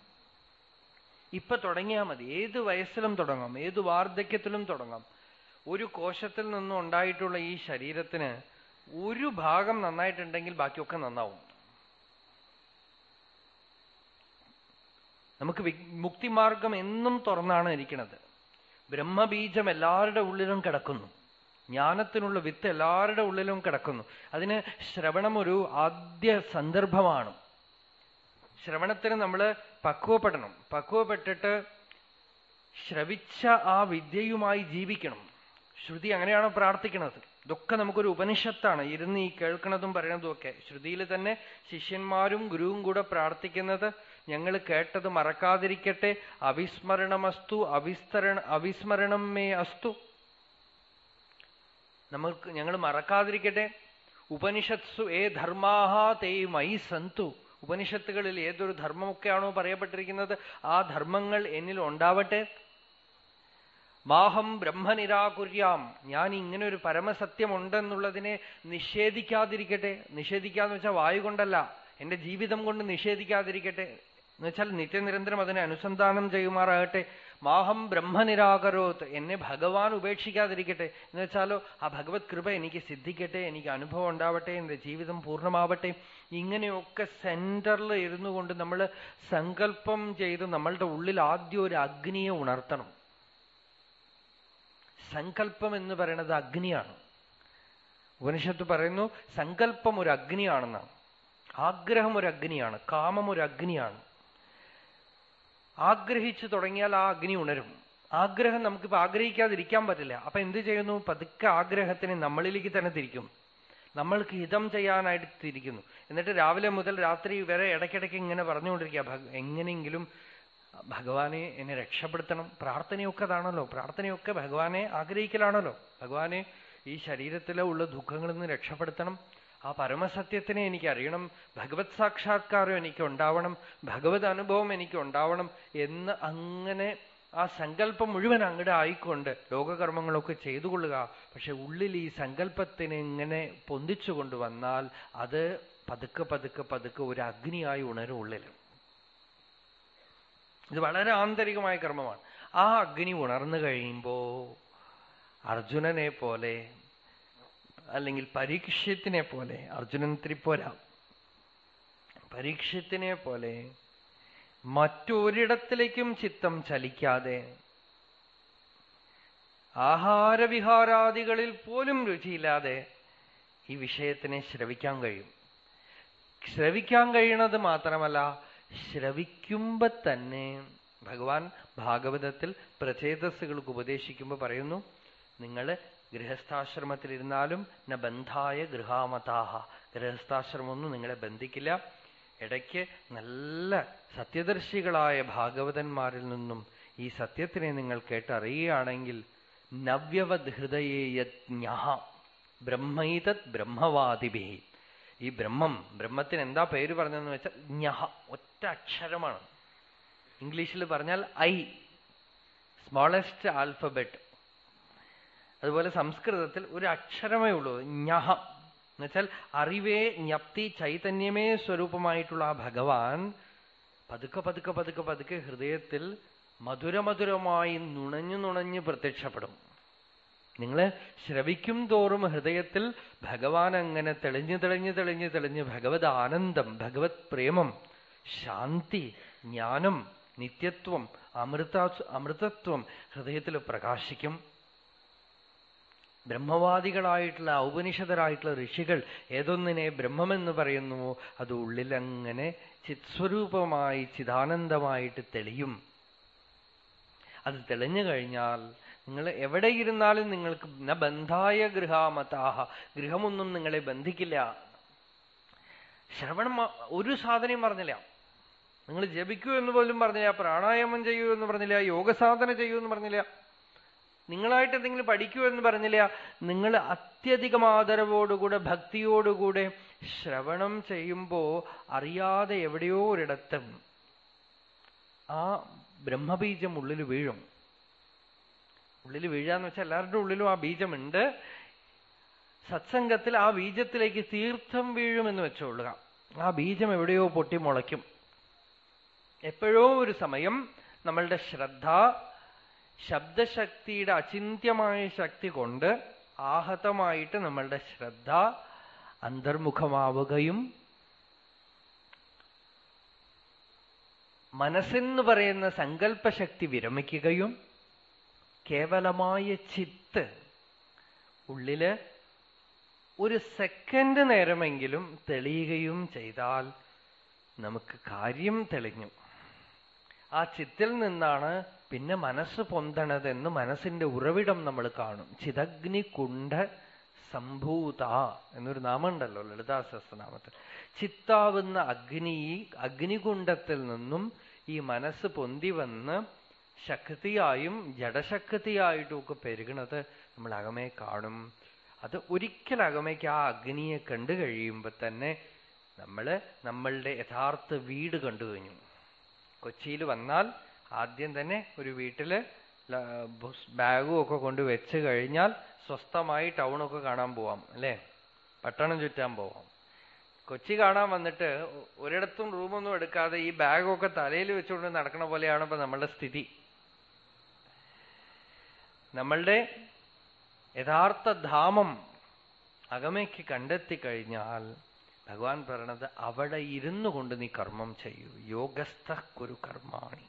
ഇപ്പൊ തുടങ്ങിയാൽ മതി. ഏത് വയസ്സിലും തുടങ്ങാം. ഏത് വാർദ്ധക്യത്തിലും തുടങ്ങാം. ഒരു കോശത്തിൽ നിന്നും ഉണ്ടായിട്ടുള്ള ഈ ശരീരത്തിന് ഒരു ഭാഗം നന്നായിട്ടുണ്ടെങ്കിൽ ബാക്കിയൊക്കെ നന്നാവും. നമുക്ക് മുക്തിമാർഗം എന്നും തുറന്നാണ് ഇരിക്കുന്നത് ബ്രഹ്മബീജം എല്ലാവരുടെ ഉള്ളിലും കിടക്കുന്നു. ജ്ഞാനത്തിനുള്ള വിത്ത് എല്ലാവരുടെ ഉള്ളിലും കിടക്കുന്നു. അതിന് ശ്രവണം ഒരു ആദ്യ സന്ദർഭമാണ്. ശ്രവണത്തിന് നമ്മൾ പക്വപ്പെടണം. പക്വപ്പെട്ടിട്ട് ശ്രവിച്ച ആ വിദ്യയുമായി ജീവിക്കണം. ശ്രുതി അങ്ങനെയാണ് പ്രാർത്ഥിക്കുന്നത് ഇതൊക്കെ നമുക്കൊരു ഉപനിഷത്താണ്. ഇരുന്ന് ഈ കേൾക്കുന്നതും പറയണതും ഒക്കെ. ശ്രുതിയിൽ തന്നെ ശിഷ്യന്മാരും ഗുരുവും കൂടെ പ്രാർത്ഥിക്കുന്നത് ഞങ്ങൾ കേട്ടത് മറക്കാതിരിക്കട്ടെ. അവിസ്മരണമസ്തു അവിസ്തരണ അവിസ്മരണം മേ അസ്തു. നമുക്ക് ഞങ്ങൾ മറക്കാതിരിക്കട്ടെ. ഉപനിഷത്സു ഏ ധർമാഹ തേ മൈ സന്തു. ഉപനിഷത്തുകളിൽ ഏതൊരു ധർമ്മമൊക്കെയാണോ പറയപ്പെട്ടിരിക്കുന്നത്? ആ ധർമ്മങ്ങൾ എന്നിൽ ഉണ്ടാവട്ടെ. മാഹം ബ്രഹ്മനിരാകുര്യാം. ഞാൻ ഇങ്ങനെ ഒരു പരമസത്യമുണ്ടെന്നുള്ളതിനെ നിഷേധിക്കാതിരിക്കട്ടെ. നിഷേധിക്കാന്ന് വെച്ചാൽ വായു കൊണ്ടല്ല. എന്റെ ജീവിതം കൊണ്ട് നിഷേധിക്കാതിരിക്കട്ടെ. എന്നുവെച്ചാൽ നിത്യനിരന്തരം അതിനെ അനുസന്ധാനം ചെയ്യുമാറാകട്ടെ. മാഹം ബ്രഹ്മനിരാകരോത്ത് എന്നെ ഭഗവാൻ ഉപേക്ഷിക്കാതിരിക്കട്ടെ. എന്ന് വെച്ചാലോ ആ ഭഗവത് കൃപ എനിക്ക് സിദ്ധിക്കട്ടെ. എനിക്ക് അനുഭവം ഉണ്ടാവട്ടെ. എന്റെ ജീവിതം പൂർണമാവട്ടെ. ഇങ്ങനെയൊക്കെ സെന്ററിൽ ഇരുന്നു കൊണ്ട് നമ്മൾ സങ്കല്പം ചെയ്ത് നമ്മളുടെ ഉള്ളിൽ ആദ്യം ഒരു അഗ്നിയെ ഉണർത്തണം. സങ്കല്പം എന്ന് പറയുന്നത് അഗ്നിയാണ്. ഉപനിഷത്ത് പറയുന്നു സങ്കല്പം ഒരു അഗ്നിയാണെന്നാണ്. ആഗ്രഹം ഒരു അഗ്നിയാണ്. കാമം ഒരു അഗ്നിയാണ്. ആഗ്രഹിച്ചു തുടങ്ങിയാൽ ആ അഗ്നി ഉണരും. ആഗ്രഹം നമുക്കിപ്പോ ആഗ്രഹിക്കാതിരിക്കാൻ പറ്റില്ല. അപ്പൊ എന്ത് ചെയ്യുന്നു? പതുക്കെ ആഗ്രഹത്തിനെ നമ്മളിലേക്ക് തന്നെ തിരിക്കും. നമ്മൾക്ക് ഹിതം ചെയ്യാനായിട്ട് തിരിക്കുന്നു എന്നിട്ട് രാവിലെ മുതൽ രാത്രി വരെ ഇടയ്ക്കിടയ്ക്ക് ഇങ്ങനെ പറഞ്ഞുകൊണ്ടിരിക്കുക. എങ്ങനെയെങ്കിലും ഭഗവാനെ എന്നെ രക്ഷപ്പെടുത്തണം. പ്രാർത്ഥനയൊക്കെ അതാണല്ലോ പ്രാർത്ഥനയൊക്കെ ഭഗവാനെ ആഗ്രഹിക്കലാണല്ലോ. ഭഗവാനെ ഈ ശരീരത്തിലെ ഉള്ള ദുഃഖങ്ങളിൽ നിന്ന് രക്ഷപ്പെടുത്തണം. ആ പരമസത്യത്തിനെ എനിക്ക് അറിയണം ഭഗവത് സാക്ഷാത്കാരം എനിക്ക് ഉണ്ടാവണം ഭഗവത് അനുഭവം എനിക്ക് ഉണ്ടാവണം എന്ന് അങ്ങനെ ആ സങ്കല്പം മുഴുവൻ അങ്ങടെ ആയിക്കൊണ്ട് ലോകകർമ്മങ്ങളൊക്കെ ചെയ്തു കൊള്ളുക പക്ഷെ ഉള്ളിൽ ഈ സങ്കല്പത്തിന് ഇങ്ങനെ പൊന്തിച്ചു കൊണ്ടുവന്നാൽ അത് പതുക്കെ പതുക്കെ പതുക്കെ ഒരു അഗ്നിയായി ഉണരും ഉള്ളിൽ. ഇത് വളരെ ആന്തരികമായ കർമ്മമാണ്. ആ അഗ്നി ഉണർന്നു കഴിയുമ്പോ അർജുനനെ പോലെ അല്ലെങ്കിൽ പരീക്ഷത്തിനെ പോലെ അർജുനൻ ത്രിപോര പരീക്ഷത്തിനെ പോലെ മറ്റൊരിടത്തിലേക്കും ചിത്തം ചലിക്കാതെ. ആഹാരവിഹാരാദികളിൽ പോലും രുചിയില്ലാതെ ഈ വിഷയത്തിനെ ശ്രവിക്കാൻ കഴിയും. ശ്രവിക്കാൻ കഴിയണത് മാത്രമല്ല ശ്രവിക്കുമ്പോ തന്നെ ഭഗവാൻ ഭാഗവതത്തിൽ പ്രചേതസ്സുകൾക്ക് ഉപദേശിക്കുമ്പോൾ പറയുന്നു നിങ്ങൾ ഗൃഹസ്ഥാശ്രമത്തിലിരുന്നാലും ന ബന്ധായ ഗൃഹാമതാഹ. ഗൃഹസ്ഥാശ്രമമൊന്നും നിങ്ങളെ ബന്ധിക്കില്ല. ഇടയ്ക്ക് നല്ല സത്യദർശികളായ ഭാഗവതന്മാരിൽ നിന്നും ഈ സത്യത്തിനെ നിങ്ങൾ കേട്ടറിയുകയാണെങ്കിൽ നവ്യവത് ഹൃദയേയജ്ഞ ബ്രഹ്മൈതത് ബ്രഹ്മവാദിഭി. ഈ ബ്രഹ്മം ബ്രഹ്മത്തിന് എന്താ പേര് പറഞ്ഞതെന്ന് വെച്ചാൽ ജ്ഞഹ ഒറ്റ അക്ഷരമാണ്. ഇംഗ്ലീഷിൽ പറഞ്ഞാൽ ഐ സ്മോളസ്റ്റ് ആൽഫബറ്റ് അതുപോലെ സംസ്കൃതത്തിൽ ഒരു അക്ഷരമേ ഉള്ളൂ ജ്ഞഹ എന്നുവെച്ചാൽ അറിവേ ജ്ഞപ്തി ചൈതന്യമേ സ്വരൂപമായിട്ടുള്ള ആ ഭഗവാൻ പതുക്കെ പതുക്കെ പതുക്കെ പതുക്കെ ഹൃദയത്തിൽ മധുരമധുരമായി നുണഞ്ഞു നുണഞ്ഞ് പ്രത്യക്ഷപ്പെടും. നിങ്ങൾ ശ്രവിക്കും തോറും ഹൃദയത്തിൽ ഭഗവാൻ അങ്ങനെ തെളിഞ്ഞു തെളിഞ്ഞു തെളിഞ്ഞു തെളിഞ്ഞ് ഭഗവത് ആനന്ദം ഭഗവത് പ്രേമം ശാന്തി ജ്ഞാനം നിത്യത്വം അമൃത അമൃതത്വം ഹൃദയത്തിൽ പ്രകാശിക്കും. ബ്രഹ്മവാദികളായിട്ടുള്ള ഔപനിഷദരായിട്ടുള്ള ഋഷികൾ ഏതൊന്നിനെ ബ്രഹ്മമെന്ന് പറയുന്നുവോ അത് ഉള്ളിലങ്ങനെ ചിത്സ്വരൂപമായി ചിദാനന്ദമായിട്ട് തെളിയും. അത് തെളിഞ്ഞു കഴിഞ്ഞാൽ നിങ്ങൾ എവിടെ ഇരുന്നാലും നിങ്ങൾക്ക് ന ബന്ധായ ഗൃഹാമതാഹ ഗൃഹമൊന്നും നിങ്ങളെ ബന്ധിക്കില്ല. ശ്രവണം ഒരു സാധനയും പറഞ്ഞില്ല. നിങ്ങൾ ജപിക്കൂ എന്ന് പോലും പറഞ്ഞില്ല പ്രാണായാമം ചെയ്യൂ എന്ന് പറഞ്ഞില്ല യോഗസാധന ചെയ്യൂ എന്ന് പറഞ്ഞില്ല. നിങ്ങളായിട്ട് എന്തെങ്കിലും പഠിക്കൂ എന്ന് പറഞ്ഞില്ല? നിങ്ങൾ അത്യധികം ആദരവോടുകൂടെ ഭക്തിയോടുകൂടെ ശ്രവണം ചെയ്യുമ്പോ അറിയാതെ എവിടെയോ ഒരിടത്തും ആ ബ്രഹ്മബീജം ഉള്ളിൽ വീഴും. ഉള്ളിൽ വീഴാന്ന് വെച്ചാൽ എല്ലാവരുടെ ഉള്ളിലും ആ ബീജമുണ്ട്. സത്സംഗത്തിൽ ആ ബീജത്തിലേക്ക് തീർത്ഥം വീഴുമെന്ന് വെച്ചോളുക. ആ ബീജം എവിടെയോ പൊട്ടി മുളയ്ക്കും. എപ്പോഴോ ഒരു സമയം നമ്മളുടെ ശ്രദ്ധ ശബ്ദശക്തിയുടെ അചിന്യമായ ശക്തി കൊണ്ട് ആഹതമായിട്ട് നമ്മളുടെ ശ്രദ്ധ അന്തർമുഖമാവുകയും മനസ്സെന്ന് പറയുന്ന സങ്കല്പശക്തി വിരമിക്കുകയും കേവലമായ ചിത്ത് ഉള്ളിൽ ഒരു സെക്കൻഡ് നേരമെങ്കിലും തെളിയുകയും ചെയ്താൽ നമുക്ക് കാര്യം തെളിഞ്ഞു. ആ ചിത്തിൽ നിന്നാണ് പിന്നെ മനസ്സ് പൊന്തണതെന്ന് മനസ്സിന്റെ ഉറവിടം നമ്മൾ കാണും. ചിതഗ്നി കുണ്ഠ സംഭൂത എന്നൊരു നാമമുണ്ടല്ലോ ലളിതാ സഹസ്രനാമത്തിൽ ചിത്താവുന്ന അഗ്നി അഗ്നികുണ്ഠത്തിൽ നിന്നും ഈ മനസ്സ് പൊന്തി വന്ന് ശക്തിയായും ജഡശക്തിയായിട്ടും ഒക്കെ പെരുകണത് നമ്മൾ അകമേ കാണും. അത് ഒരിക്കൽ അകമയ്ക്ക് ആ അഗ്നിയെ കണ്ടു കഴിയുമ്പോൾ തന്നെ നമ്മൾ നമ്മളുടെ യഥാർത്ഥ വീട് കണ്ടു കഴിഞ്ഞു. കൊച്ചിയിൽ വന്നാൽ ആദ്യം തന്നെ ഒരു വീട്ടിൽ ബാഗും ഒക്കെ കൊണ്ട് വെച്ച് കഴിഞ്ഞാൽ സ്വസ്ഥമായി ടൗണൊക്കെ കാണാൻ പോവാം അല്ലേ? പട്ടണം ചുറ്റാൻ പോവാം. കൊച്ചി കാണാൻ വന്നിട്ട് ഒരിടത്തും റൂമൊന്നും എടുക്കാതെ ഈ ബാഗൊക്കെ തലയിൽ വെച്ചുകൊണ്ട് നടക്കണ പോലെയാണ് ഇപ്പൊ നമ്മളുടെ സ്ഥിതി. നമ്മളുടെ യഥാർത്ഥ ധാമം അകമയ്ക്ക് കണ്ടെത്തി കഴിഞ്ഞാൽ ഭഗവാൻ പറയണത് അവിടെ ഇരുന്നു കൊണ്ട് നീ കർമ്മം ചെയ്യൂ. യോഗസ്ഥ കുരു കർമാണി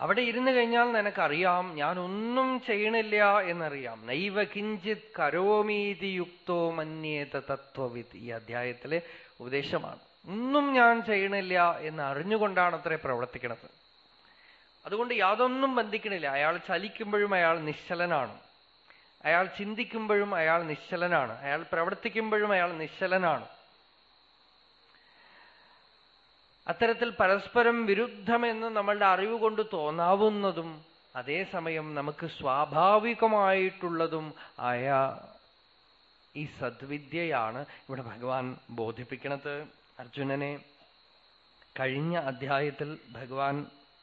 അവിടെ ഇരുന്നു കഴിഞ്ഞാൽ നിനക്കറിയാം ഞാനൊന്നും ചെയ്യണില്ല എന്നറിയാം. നൈവ കിഞ്ചിത് കരോമീതി യുക്തോ മന്യേത തത്വവിത്. ഈ അധ്യായത്തിലെ ഉപദേശമാണ്. ഒന്നും ഞാൻ ചെയ്യണില്ല എന്ന് അറിഞ്ഞുകൊണ്ടാണ് അത്ര പ്രവർത്തിക്കുന്നത് അതുകൊണ്ട് യാതൊന്നും ബന്ധിക്കണില്ല. അയാൾ ചലിക്കുമ്പോഴും അയാൾ നിശ്ചലനാണ്. അയാൾ ചിന്തിക്കുമ്പോഴും അയാൾ നിശ്ചലനാണ്. അയാൾ പ്രവർത്തിക്കുമ്പോഴും അയാൾ നിശ്ചലനാണ്. അത്തരത്തിൽ പരസ്പരം വിരുദ്ധമെന്ന് നമ്മളുടെ അറിവ് കൊണ്ട് തോന്നാവുന്നതും അതേസമയം നമുക്ക് സ്വാഭാവികമായിട്ടുള്ളതും ആയ ഈ സദ്വിദ്യയാണ് ഇവിടെ ഭഗവാൻ ബോധിപ്പിക്കുന്നത് അർജുനനെ കഴിഞ്ഞ അധ്യായത്തിൽ ഭഗവാൻ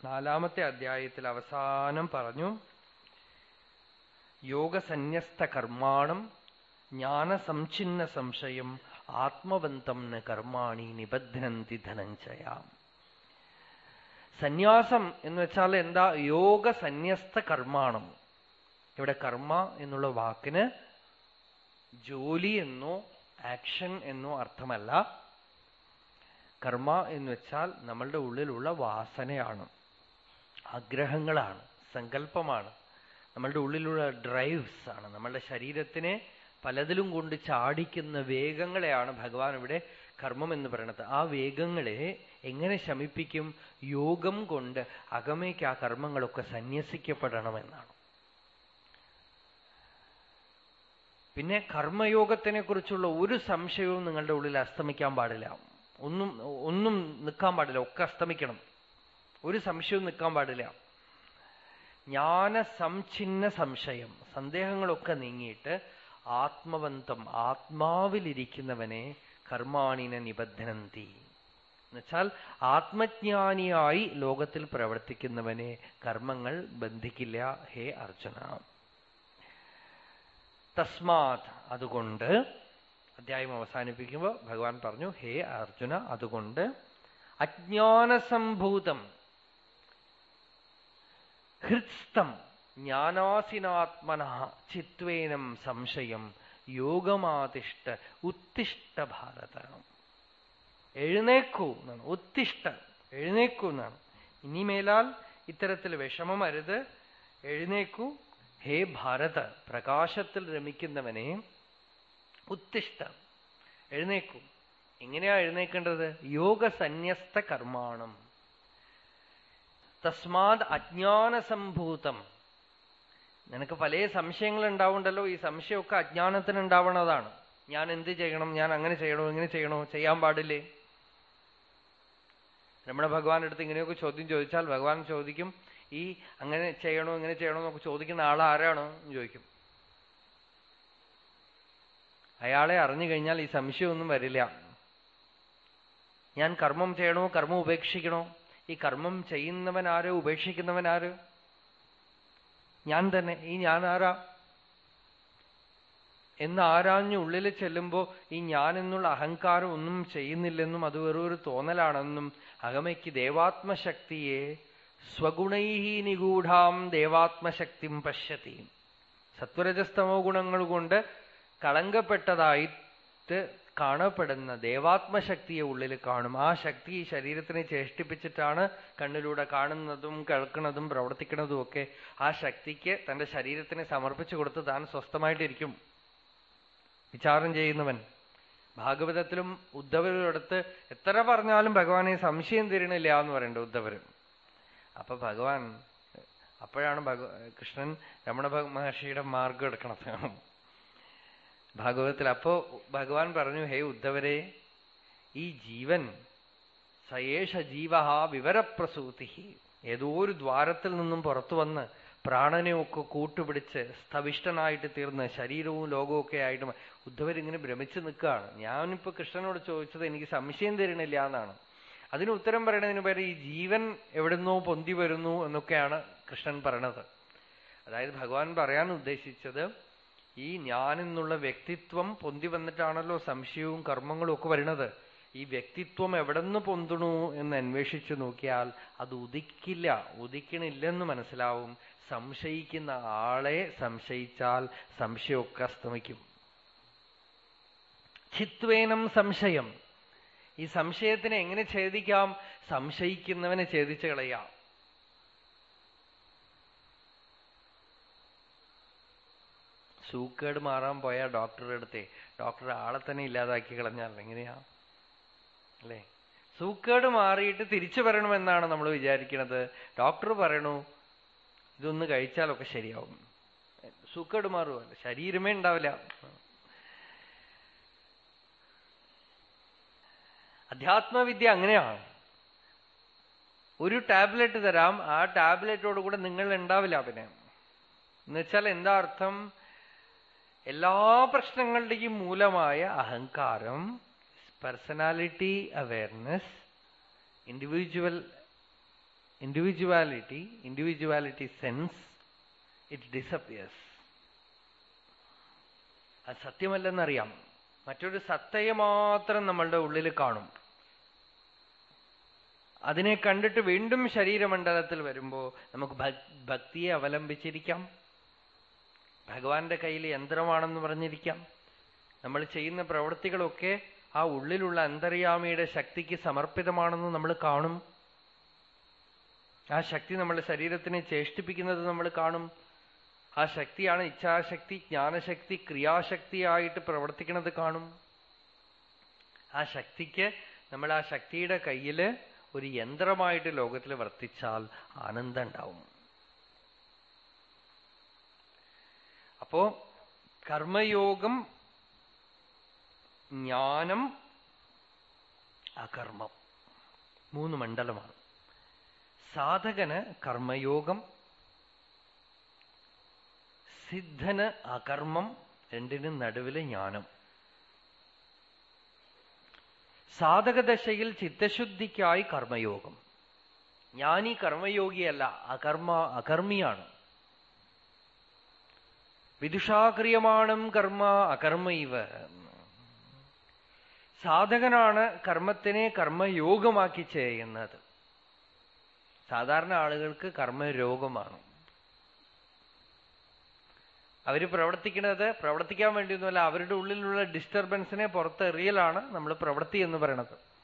നാലാമത്തെ അധ്യായത്തിൽ അവസാനം പറഞ്ഞു യോഗസന്യസ്ത കർമാണം ജ്ഞാനസംഛിന്ന സംശയം ആത്മവന്തം കർമാണി നിബദ്ധനന്തി ധനഞ്ജയ. സന്യാസം എന്ന് വെച്ചാൽ എന്താ? യോഗ സന്യസ്ത കർമാണം. ഇവിടെ കർമ്മ എന്നുള്ള വാക്കിന് ജോലി എന്നോ ആക്ഷൻ എന്നോ അർത്ഥമല്ല. കർമ്മ എന്ന് വെച്ചാൽ നമ്മളുടെ ഉള്ളിലുള്ള വാസനയാണ്. ആഗ്രഹങ്ങളാണ് സങ്കല്പമാണ്. നമ്മളുടെ ഉള്ളിലുള്ള ഡ്രൈവ്സ് ആണ്. നമ്മളുടെ ശരീരത്തിനെ പലതിലും കൊണ്ട് ചാടിക്കുന്ന വേഗങ്ങളെയാണ് ഭഗവാൻ ഇവിടെ കർമ്മം എന്ന് പറയണത്. ആ വേഗങ്ങളെ എങ്ങനെ ശമിപ്പിക്കും? യോഗം കൊണ്ട് അകമയ്ക്ക് ആ കർമ്മങ്ങളൊക്കെ സന്യസിക്കപ്പെടണമെന്നാണ്. പിന്നെ കർമ്മയോഗത്തിനെ കുറിച്ചുള്ള ഒരു സംശയവും നിങ്ങളുടെ ഉള്ളിൽ അസ്തമിക്കാൻ പാടില്ല. ഒന്നും ഒന്നും നിൽക്കാൻ പാടില്ല. ഒക്കെ അസ്തമിക്കണം. ഒരു സംശയവും നിൽക്കാൻ പാടില്ല. ജ്ഞാന സംഛിന്ന സംശയം സന്ദേഹങ്ങളൊക്കെ നീങ്ങിയിട്ട് ആത്മവന്തം ആത്മാവിലിരിക്കുന്നവനെ കർമാണിന നിബദ്ധനന്തി. എന്നുവെച്ചാൽ ആത്മജ്ഞാനിയായി ലോകത്തിൽ പ്രവർത്തിക്കുന്നവനെ കർമ്മങ്ങൾ ബന്ധിക്കില്ല ഹേ അർജുന. തസ്മാത് അതുകൊണ്ട് അധ്യായം അവസാനിപ്പിക്കുമ്പോൾ ഭഗവാൻ പറഞ്ഞു ഹേ അർജുന അതുകൊണ്ട് അജ്ഞാനസംഭൂതം ഹൃത്സ്ഥം ജ്ഞാനാസിനാത്മന ചിത്വേനം സംശയം യോഗമാതിഷ്ഠ ഉത്തിഷ്ഠ ഭാരത. എഴുന്നേക്കൂ എന്നാണ്. ഉത്തിഷ്ഠ. എഴുന്നേക്കൂ എന്നാണ്. ഇനിമേലാൽ ഇത്തരത്തിൽ വിഷമം അരുത് എഴുന്നേക്കൂ. ഹേ ഭാരത പ്രകാശത്തിൽ രമിക്കുന്നവനെ ഉത്തിഷ്ഠ. എഴുന്നേക്കൂ. എങ്ങനെയാ എഴുന്നേക്കേണ്ടത്? യോഗസന്യസ്ത കർമാണം തസ്മാത് അജ്ഞാനസംഭൂതം. നിനക്ക് പല സംശയങ്ങൾ ഉണ്ടാവുണ്ടല്ലോ ഈ സംശയമൊക്കെ അജ്ഞാനത്തിന് ഉണ്ടാവണതാണ് ഞാൻ എന്ത് ചെയ്യണം? ഞാൻ അങ്ങനെ ചെയ്യണോ? ഇങ്ങനെ ചെയ്യണോ? ചെയ്യാൻ പാടില്ലേ? രമണ ഭഗവാൻ അടുത്ത് ഇങ്ങനെയൊക്കെ ചോദ്യം ചോദിച്ചാൽ ഭഗവാൻ ചോദിക്കും ഈ അങ്ങനെ ചെയ്യണോ? ഇങ്ങനെ ചെയ്യണോ? എന്നൊക്കെ ചോദിക്കുന്ന ആൾ ആരാണോ എന്ന് ചോദിക്കും. അയാളെ അറിഞ്ഞു കഴിഞ്ഞാൽ ഈ സംശയമൊന്നും വരില്ല. ഞാൻ കർമ്മം ചെയ്യണോ? കർമ്മം ഉപേക്ഷിക്കണോ? ഈ കർമ്മം ചെയ്യുന്നവൻ ആര്? ഉപേക്ഷിക്കുന്നവൻ ഞാൻ തന്നെ ഈ ഞാൻ ആരാ? എന്ന് ആരാഞ്ഞു ഉള്ളിൽ ചെല്ലുമ്പോ ഈ ഞാൻ എന്നുള്ള അഹങ്കാരം ഒന്നും ചെയ്യുന്നില്ലെന്നും അത് വെറൊരു തോന്നലാണെന്നും അകമയ്ക്ക് ദേവാത്മശക്തിയെ സ്വഗുണൈഹി നിഗൂഢാം ദേവാത്മശക്തിം പശ്യത്തി സത്വരജസ്തമോ ഗുണങ്ങൾ കൊണ്ട് കളങ്കപ്പെട്ടതായിട്ട് കാണപ്പെടുന്ന ദേവാത്മശക്തിയെ ഉള്ളിൽ കാണും. ആ ശക്തി ശരീരത്തിനെ ചേഷ്ടിപ്പിച്ചിട്ടാണ് കണ്ണിലൂടെ കാണുന്നതും കേൾക്കുന്നതും പ്രവർത്തിക്കുന്നതും ഒക്കെ ആ ശക്തിക്ക് തന്റെ ശരീരത്തിനെ സമർപ്പിച്ചു കൊടുത്ത് താൻ സ്വസ്ഥമായിട്ടിരിക്കും. വിചാരം ചെയ്യുന്നവൻ. ഭാഗവതത്തിലും ഉദ്ധവരുടെ എത്ര പറഞ്ഞാലും ഭഗവാനെ സംശയം തരണില്ല എന്ന് പറയണ്ട ഉദ്ധവര്. അപ്പൊ ഭഗവാൻ അപ്പോഴാണ് ഭഗ കൃഷ്ണൻ രമണ മഹർഷിയുടെ മാർഗം എടുക്കണത്. ഭാഗവതത്തിൽ അപ്പോ ഭഗവാൻ പറഞ്ഞു ഹേ ഉദ്ധവരെ ഈ ജീവൻ സയേഷ ജീവ വിവരപ്രസൂതി. ഏതോ ഒരു ദ്വാരത്തിൽ നിന്നും പുറത്തു വന്ന് പ്രാണനെയൊക്കെ കൂട്ടുപിടിച്ച് സ്ഥവിഷ്ടനായിട്ട് തീർന്ന് ശരീരവും ലോകവും ഒക്കെ ആയിട്ട് ഉദ്ധവരിങ്ങനെ ഭ്രമിച്ചു നിൽക്കുകയാണ്. ഞാനിപ്പോ കൃഷ്ണനോട് ചോദിച്ചത് എനിക്ക് സംശയം തരണില്ല എന്നാണ്. അതിന് ഉത്തരം പറയണതിന് പേര് ഈ ജീവൻ എവിടുന്നോ പൊന്തി വരുന്നു എന്നൊക്കെയാണ് കൃഷ്ണൻ പറഞ്ഞത് അതായത് ഭഗവാൻ പറയാൻ ഉദ്ദേശിച്ചത് ഈ ഞാൻ എന്നുള്ള വ്യക്തിത്വം പൊന്തി വന്നിട്ടാണല്ലോ സംശയവും കർമ്മങ്ങളും ഒക്കെ വരുന്നത് ഈ വ്യക്തിത്വം എവിടെന്ന് പൊന്തുണു എന്ന് അന്വേഷിച്ചു നോക്കിയാൽ അത് ഉദിക്കില്ല ഉദിക്കണില്ലെന്ന് മനസ്സിലാവും. സംശയിക്കുന്ന ആളെ സംശയിച്ചാൽ സംശയമൊക്കെ അസ്തമിക്കും. ചിത്വേനം സംശയം. ഈ സംശയത്തിനെ എങ്ങനെ ഛേദിക്കാം? സംശയിക്കുന്നവനെ ഛേദിച്ചു കളയാം. സൂക്കേട് മാറാൻ പോയ ഡോക്ടറുടെ അടുത്തെ. ഡോക്ടർ ആളെ തന്നെ ഇല്ലാതാക്കി കളഞ്ഞാൽ എങ്ങനെയാ? അല്ലേ? സൂക്കേട് മാറിയിട്ട് തിരിച്ചു വരണമെന്നാണ് നമ്മൾ വിചാരിക്കുന്നത് ഡോക്ടർ പറയണു ഇതൊന്ന് കഴിച്ചാലൊക്കെ ശരിയാവും. സൂക്കേട് മാറുമല്ല ശരീരമേ ഉണ്ടാവില്ല. അധ്യാത്മവിദ്യ അങ്ങനെയാണ്. ഒരു ടാബ്ലറ്റ് തരാം ആ ടാബ്ലറ്റോട് കൂടെ നിങ്ങൾ ഉണ്ടാവില്ല പിന്നെ എന്നുവെച്ചാൽ എന്താ അർത്ഥം? എല്ലാ പ്രശ്നങ്ങളുടെയും മൂലമായ അഹങ്കാരം personality awareness individual individuality individuality sense it disappears അത് സത്യമല്ലെന്നറിയാം. മറ്റൊരു സത്തയെ മാത്രം നമ്മളുടെ ഉള്ളിൽ കാണും. അതിനെ കണ്ടിട്ട് വീണ്ടും ശരീരമണ്ഡലത്തിൽ വരുമ്പോൾ നമുക്ക് ഭക്തിയെ അവലംബിച്ചിരിക്കാം. ഭഗവാന്റെ കയ്യിൽ യന്ത്രമാണെന്ന് പറഞ്ഞിരിക്കാം. നമ്മൾ ചെയ്യുന്ന പ്രവൃത്തികളൊക്കെ ആ ഉള്ളിലുള്ള അന്തര്യാമിയുടെ ശക്തിക്ക് സമർപ്പിതമാണെന്ന് നമ്മൾ കാണും. ആ ശക്തി നമ്മുടെ ശരീരത്തിനെ ചേഷ്ടിപ്പിക്കുന്നത് നമ്മൾ കാണും. ആ ശക്തിയാണ് ഇച്ഛാശക്തി ജ്ഞാനശക്തി ക്രിയാശക്തിയായിട്ട് പ്രവർത്തിക്കുന്നത് കാണും. ആ ശക്തിക്ക് നമ്മൾ ആ ശക്തിയുടെ കയ്യിൽ ഒരു യന്ത്രമായിട്ട് ലോകത്തിൽ വർത്തിച്ചാൽ ആനന്ദം ഉണ്ടാവും. അപ്പോ കർമ്മയോഗം ജ്ഞാനം അകർമ്മം മൂന്ന് മണ്ഡലമാണ്. സാധകന് കർമ്മയോഗം സിദ്ധന് അകർമ്മം രണ്ടിനും നടുവിൽ ജ്ഞാനം. സാധകദശയിൽ ചിത്തശുദ്ധിക്കായി കർമ്മയോഗം. ജ്ഞാനി കർമ്മയോഗിയല്ല അകർമ്മ അകർമ്മിയാണ്. വിദുഷാക്രിയമാണം കർമ്മ അകർമ്മൈവ. സാധകനാണ് കർമ്മത്തിനെ കർമ്മയോഗമാക്കി ചെയ്യുന്നത്. സാധാരണ ആളുകൾക്ക് കർമ്മരോഗമാണ്. അവർ പ്രവർത്തിക്കുന്നത് പ്രവർത്തിക്കാൻ വേണ്ടിയൊന്നുമല്ല അവരുടെ ഉള്ളിലുള്ള ഡിസ്റ്റർബൻസിനെ പുറത്തെറിയലാണ് നമ്മൾ പ്രവൃത്തി എന്ന് പറയണത്.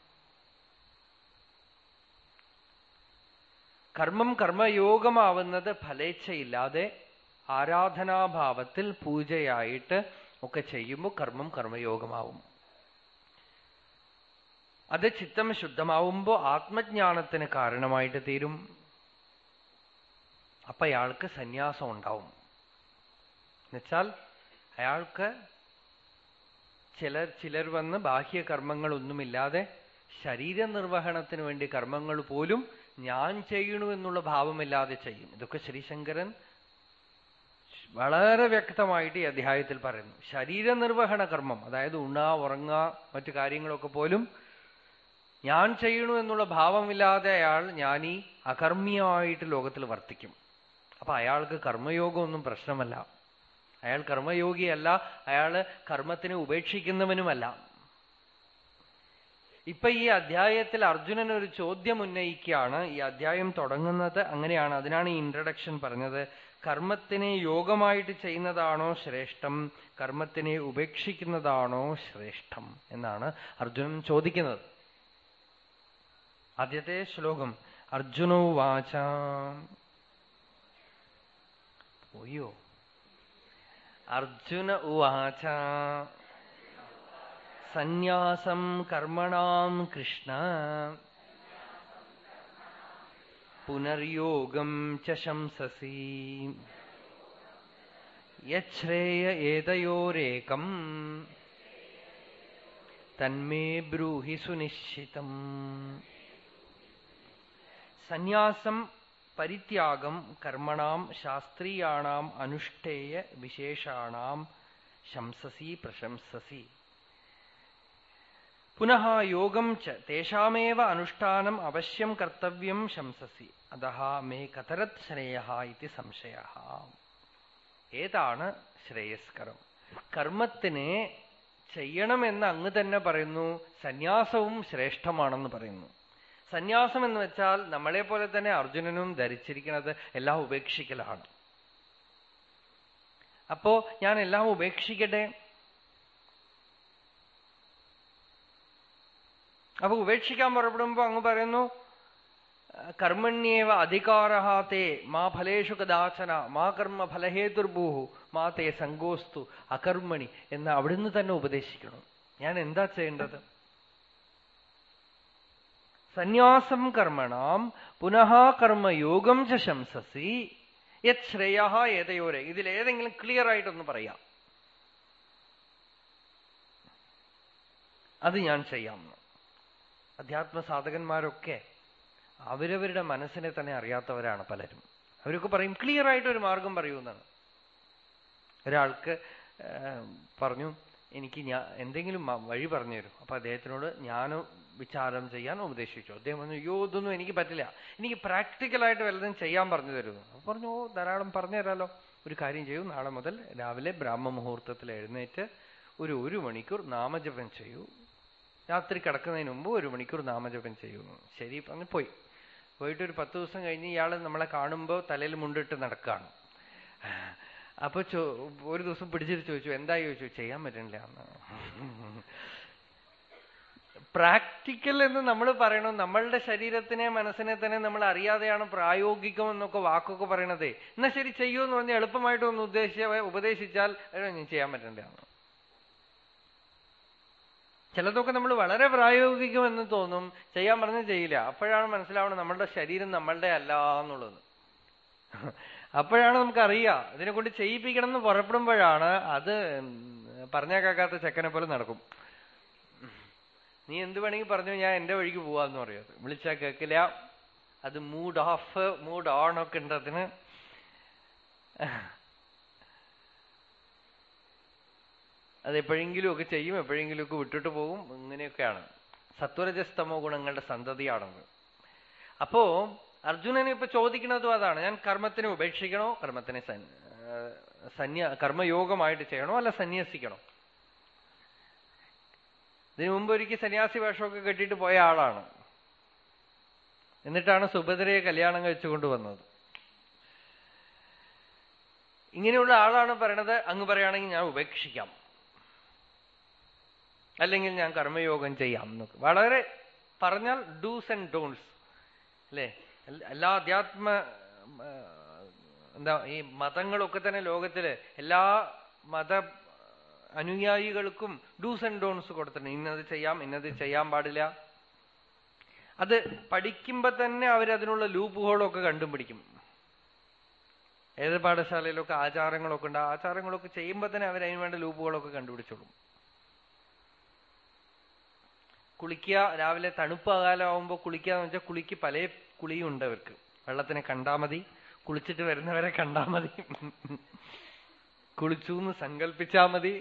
കർമ്മം കർമ്മയോഗമാവുന്നത് ഫലേച്ഛയില്ലാതെ ആരാധനാഭാവത്തിൽ പൂജയായിട്ട് ഒക്കെ ചെയ്യുമ്പോൾ കർമ്മം കർമ്മയോഗമാവും. അത് ചിത്തം ശുദ്ധമാവുമ്പോൾ ആത്മജ്ഞാനത്തിന് കാരണമായിട്ട് തീരും. അപ്പൊ അയാൾക്ക് സന്യാസം ഉണ്ടാവും. എന്നുവെച്ചാൽ അയാൾക്ക് ചിലർ ചിലർ വന്ന് ബാഹ്യകർമ്മങ്ങളൊന്നുമില്ലാതെ ശരീരനിർവഹണത്തിന് വേണ്ടി കർമ്മങ്ങൾ പോലും ഞാൻ ചെയ്യണു എന്നുള്ള ഭാവമില്ലാതെ ചെയ്യും. ഇതൊക്കെ ശ്രീശങ്കരൻ വളരെ വ്യക്തമായിട്ട് ഈ അധ്യായത്തിൽ പറയുന്നു. ശരീരനിർവഹണ കർമ്മം അതായത് ഉണ ഉറങ്ങ മറ്റു കാര്യങ്ങളൊക്കെ പോലും ഞാൻ ചെയ്യണു എന്നുള്ള ഭാവമില്ലാതെ അയാൾ ഞാനീ അകർമ്മിയായിട്ട് ലോകത്തിൽ വർത്തിക്കും. അപ്പൊ അയാൾക്ക് കർമ്മയോഗമൊന്നും പ്രശ്നമല്ല. അയാൾ കർമ്മയോഗിയല്ല അയാൾ കർമ്മത്തിനെ ഉപേക്ഷിക്കുന്നവനുമല്ല. ഇപ്പൊ ഈ അധ്യായത്തിൽ അർജുനൻ ഒരു ചോദ്യം ഉന്നയിക്കുകയാണ്. ഈ അധ്യായം തുടങ്ങുന്നത് അങ്ങനെയാണ്. അതിനാണ് ഈ ഇൻട്രഡക്ഷൻ പറഞ്ഞത്. കർമ്മത്തിനെ യോഗമായിട്ട് ചെയ്യുന്നതാണോ ശ്രേഷ്ഠം? കർമ്മത്തിനെ ഉപേക്ഷിക്കുന്നതാണോ ശ്രേഷ്ഠം? എന്നാണ് അർജുനൻ ചോദിക്കുന്നത്. ആദ്യത്തെ ശ്ലോകം അർജുനോ വാച പോയോ? അർജുന ഉവാച. സന്യാസം കർമ്മണാം കൃഷ്ണ. പുനർയോഗം ച ശംസസി. യശ്രേയ ഏതയോരേകം. തന്മേ ബ്രൂഹി സുനിശ്ചിതം. സന്യാസം പരിത്യാഗം കർമ്മണാം ശാസ്ത്രീയാണാം അനുഷ്ഠേയ വിശേഷാണാം. ശംസസി പ്രശംസസി. പുനഃ യോഗം ച. തേഷാമേവ അനുഷ്ഠാനം അവശ്യം കർത്തവ്യം ശംസസി. അത മേ കതരത് ശ്രേയ ഇത് സംശയ ഏതാണ് ശ്രേയസ്കരം? കർമ്മത്തിനെ ചെയ്യണമെന്ന് അങ്ങ് തന്നെ പറയുന്നു സന്യാസവും ശ്രേഷ്ഠമാണെന്ന് പറയുന്നു. സന്യാസം എന്ന് വെച്ചാൽ നമ്മളെ പോലെ തന്നെ അർജുനനും ധരിച്ചിരിക്കുന്നത് എല്ലാം ഉപേക്ഷിക്കലാണ്. അപ്പോ ഞാൻ എല്ലാം ഉപേക്ഷിക്കട്ടെ? അപ്പൊ ഉപേക്ഷിക്കാൻ പുറപ്പെടുമ്പോ അങ്ങ് പറയുന്നു കർമ്മണ്യേവ അധികാരഹാത്തെ മാ ഫലേഷു കദാചന മാ കർമ്മ ഫലഹേതുർഭൂഹു മാ തേ സങ്കോസ്തു അകർമ്മണി എന്ന് അവിടുന്ന് തന്നെ ഉപദേശിക്കണം. ഞാൻ എന്താ ചെയ്യേണ്ടത്? സന്യാസം കർമ്മണം പുനഃ കർമ്മയോഗം ച ശംസസി യത് ശ്രേയ ഏതയോരെ ഇതിലേതെങ്കിലും ക്ലിയർ ആയിട്ടൊന്ന് പറയാം. അത് ഞാൻ ചെയ്യാം. അധ്യാത്മ സാധകന്മാരൊക്കെ അവരവരുടെ മനസ്സിനെ തന്നെ അറിയാത്തവരാണ് പലരും. അവരൊക്കെ പറയും ക്ലിയർ ആയിട്ട് ഒരു മാർഗം പറയൂ എന്നാണ്. ഒരാൾക്ക് പറഞ്ഞു എനിക്ക് ഞാൻ എന്തെങ്കിലും വഴി പറഞ്ഞു തരും. അപ്പൊ അദ്ദേഹത്തിനോട് ഞാൻ വിചാരം ചെയ്യാൻ ഉപദേശിച്ചു. അദ്ദേഹം പറഞ്ഞു അയ്യോ ഇതൊന്നും എനിക്ക് പറ്റില്ല. എനിക്ക് പ്രാക്ടിക്കലായിട്ട് വല്ലതും ചെയ്യാൻ പറഞ്ഞു തരുന്നു അപ്പൊ പറഞ്ഞു ഓ ധാരാളം പറഞ്ഞു തരാലോ. ഒരു കാര്യം ചെയ്യൂ. നാളെ മുതൽ രാവിലെ ബ്രാഹ്മ മുഹൂർത്തത്തിൽ എഴുന്നേറ്റ് ഒരു ഒരു മണിക്കൂർ നാമജപം ചെയ്യൂ. രാത്രി കിടക്കുന്നതിന് മുമ്പ് ഒരു മണിക്കൂർ നാമജപം ചെയ്യൂ. ശരി പറഞ്ഞു പോയി. പോയിട്ട് ഒരു പത്ത് ദിവസം കഴിഞ്ഞ് ഇയാൾ നമ്മളെ കാണുമ്പോൾ തലയിൽ മുണ്ടിട്ട് നടക്കുകയാണ് അപ്പൊ ഒരു ദിവസം പിടിച്ചിട്ട് ചോദിച്ചു എന്താ ചോദിച്ചു ചെയ്യാൻ പറ്റണില്ല. പ്രാക്ടിക്കൽ എന്ന് നമ്മൾ പറയണോ നമ്മളുടെ ശരീരത്തിനെ മനസ്സിനെ തന്നെ നമ്മൾ അറിയാതെയാണ് പ്രായോഗികം എന്നൊക്കെ വാക്കൊക്കെ പറയണതേ. എന്നാ ശരി ചെയ്യൂ എന്ന് പറഞ്ഞാൽ എളുപ്പമായിട്ട് ഒന്ന് ഉദ്ദേശിച്ച ഉപദേശിച്ചാൽ ചെയ്യാൻ പറ്റേണ്ടതാണ് ചിലതൊക്കെ നമ്മൾ വളരെ പ്രായോഗികമെന്ന് തോന്നും ചെയ്യാൻ പറഞ്ഞ് ചെയ്യില്ല. അപ്പോഴാണ് മനസ്സിലാവണം നമ്മളുടെ ശരീരം നമ്മളുടെ അല്ല എന്നുള്ളത്. അപ്പോഴാണ് നമുക്കറിയാം ഇതിനെ കൊണ്ട് ചെയ്യിപ്പിക്കണം എന്ന് പുറപ്പെടുമ്പോഴാണ് അത് പറഞ്ഞാൽ കേൾക്കാത്ത ചെക്കനെ പോലെ നടക്കും. നീ എന്ത് വേണമെങ്കിൽ പറഞ്ഞു ഞാൻ എന്റെ വഴിക്ക് പോവാന്ന് പറയാം. വിളിച്ചാൽ കേൾക്കില്ല. അത് മൂഡ് ഓഫ് മൂഡ് ഓൺ ഒക്കെ ഉണ്ട് അതിന് അത് എപ്പോഴെങ്കിലും ഒക്കെ ചെയ്യും എപ്പോഴെങ്കിലും ഒക്കെ വിട്ടിട്ട് പോകും ഇങ്ങനെയൊക്കെയാണ്. സത്വരജസ്തമോ ഗുണങ്ങളുടെ സന്തതിയാണത്. അപ്പോ അർജുനനെ ഇപ്പൊ ചോദിക്കുന്നതും അതാണ്. ഞാൻ കർമ്മത്തിനെ ഉപേക്ഷിക്കണോ? കർമ്മത്തിനെ സന്യ കർമ്മയോഗമായിട്ട് ചെയ്യണോ? അല്ല സന്യാസിക്കണോ? ഇതിനു മുമ്പ് ഒരിക്കൽ സന്യാസി വേഷമൊക്കെ കെട്ടിയിട്ട് പോയ ആളാണ്. എന്നിട്ടാണ് സുഭദ്രയെ കല്യാണം കഴിച്ചു കൊണ്ടുവന്നത്. ഇങ്ങനെയുള്ള ആളാണ് പറയണത്. അങ്ങ് പറയുകയാണെങ്കിൽ ഞാൻ ഉപേക്ഷിക്കാം. അല്ലെങ്കിൽ ഞാൻ കർമ്മയോഗം ചെയ്യാം എന്നൊക്കെ. വളരെ പറഞ്ഞാൽ ഡൂസ് ആൻഡ് ഡോൺസ് അല്ലേ? എല്ലാ അധ്യാത്മ എന്താ ഈ മതങ്ങളൊക്കെ തന്നെ ലോകത്തിൽ എല്ലാ മത അനുയായികൾക്കും ഡൂസ് ആൻഡ് ഡോൺസ് കൊടുത്തിട്ടുണ്ട്. ഇന്നത് ചെയ്യാം ഇന്നത് ചെയ്യാൻ പാടില്ല. അത് പഠിക്കുമ്പോ തന്നെ അവരതിനുള്ള ലൂപ്പ് ഹോളൊക്കെ കണ്ടുപിടിക്കും. ഏത് പാഠശാലയിലൊക്കെ ആചാരങ്ങളൊക്കെ ഉണ്ട് ആചാരങ്ങളൊക്കെ ചെയ്യുമ്പോ തന്നെ അവർ അതിന് വേണ്ട ലൂപ്പുകളൊക്കെ കണ്ടുപിടിച്ചോളും. കുളിക്കുക രാവിലെ തണുപ്പ് കാലമാകുമ്പോൾ കുളിക്കുക എന്ന് വെച്ചാൽ കുളിക്ക് പല കുളിയും ഉണ്ട് അവർക്ക്. വെള്ളത്തിനെ കണ്ടാൽ മതി കുളിച്ചിട്ട് വരുന്നവരെ കണ്ടാൽ മതി. കുളിച്ചു എന്ന് സങ്കല്പിച്ചാൽ മതി.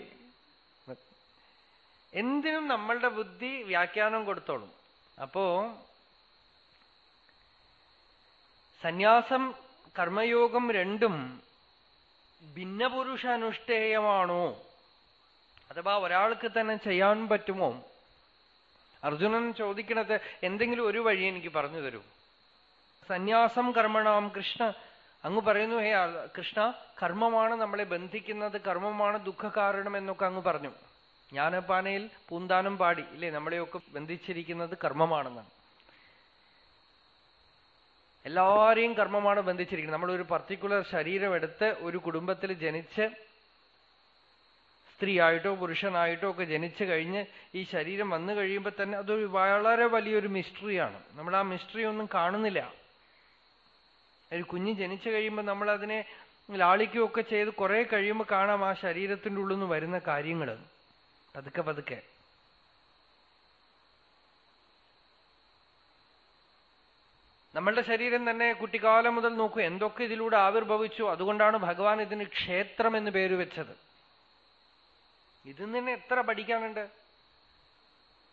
എന്തിനും നമ്മളുടെ ബുദ്ധി വ്യാഖ്യാനം കൊടുത്തോളും. അപ്പോ സന്യാസം കർമ്മയോഗം രണ്ടും ഭിന്നപുരുഷ അനുഷ്ഠേയമാണോ അഥവാ ഒരാൾക്ക് തന്നെ ചെയ്യാൻ പറ്റുമോ? അർജുനൻ ചോദിക്കണത് എന്തെങ്കിലും ഒരു വഴി എനിക്ക് പറഞ്ഞു തരൂ. സന്യാസം കർമ്മണാം കൃഷ്ണ. അങ്ങ് പറയുന്നു ഹേ കൃഷ്ണ കർമ്മമാണ് നമ്മളെ ബന്ധിക്കുന്നത് കർമ്മമാണ് ദുഃഖകാരണം എന്നൊക്കെ അങ്ങ് പറഞ്ഞു. ജ്ഞാനപ്പാനയിൽ പൂന്താനം പാടി ഇല്ലേ? നമ്മളെയൊക്കെ ബന്ധിച്ചിരിക്കുന്നത് കർമ്മമാണെന്നാണ്. എല്ലാവരെയും കർമ്മമാണ് ബന്ധിച്ചിരിക്കുന്നത്. നമ്മളൊരു പർട്ടിക്കുലർ ശരീരം എടുത്ത് ഒരു കുടുംബത്തിൽ ജനിച്ച് സ്ത്രീയായിട്ടോ പുരുഷനായിട്ടോ ഒക്കെ ജനിച്ചു കഴിഞ്ഞ് ഈ ശരീരം വന്നു കഴിയുമ്പോൾ തന്നെ അതൊരു വളരെ വലിയൊരു മിസ്റ്ററിയാണ്. നമ്മൾ ആ മിസ്റ്ററി ഒന്നും കാണുന്നില്ല. ഒരു കുഞ്ഞ് ജനിച്ചു കഴിയുമ്പോൾ നമ്മൾ അതിനെ ലാളിക്കുകയൊക്കെ ചെയ്ത് കുറെ കഴിയുമ്പോൾ കാണാം ആ ശരീരത്തിന്റെ ഉള്ളിൽ നിന്ന് വരുന്ന കാര്യങ്ങൾ പതുക്കെ പതുക്കെ. നമ്മളുടെ ശരീരം തന്നെ കുട്ടിക്കാലം മുതൽ നോക്കൂ എന്തൊക്കെ ഇതിലൂടെ ആവിർഭവിച്ചു. അതുകൊണ്ടാണ് ഭഗവാൻ ഇതിന് ക്ഷേത്രം എന്ന് പേര് വെച്ചത്. ഇതിൽ നിന്ന് എത്ര പഠിക്കാനുണ്ട്?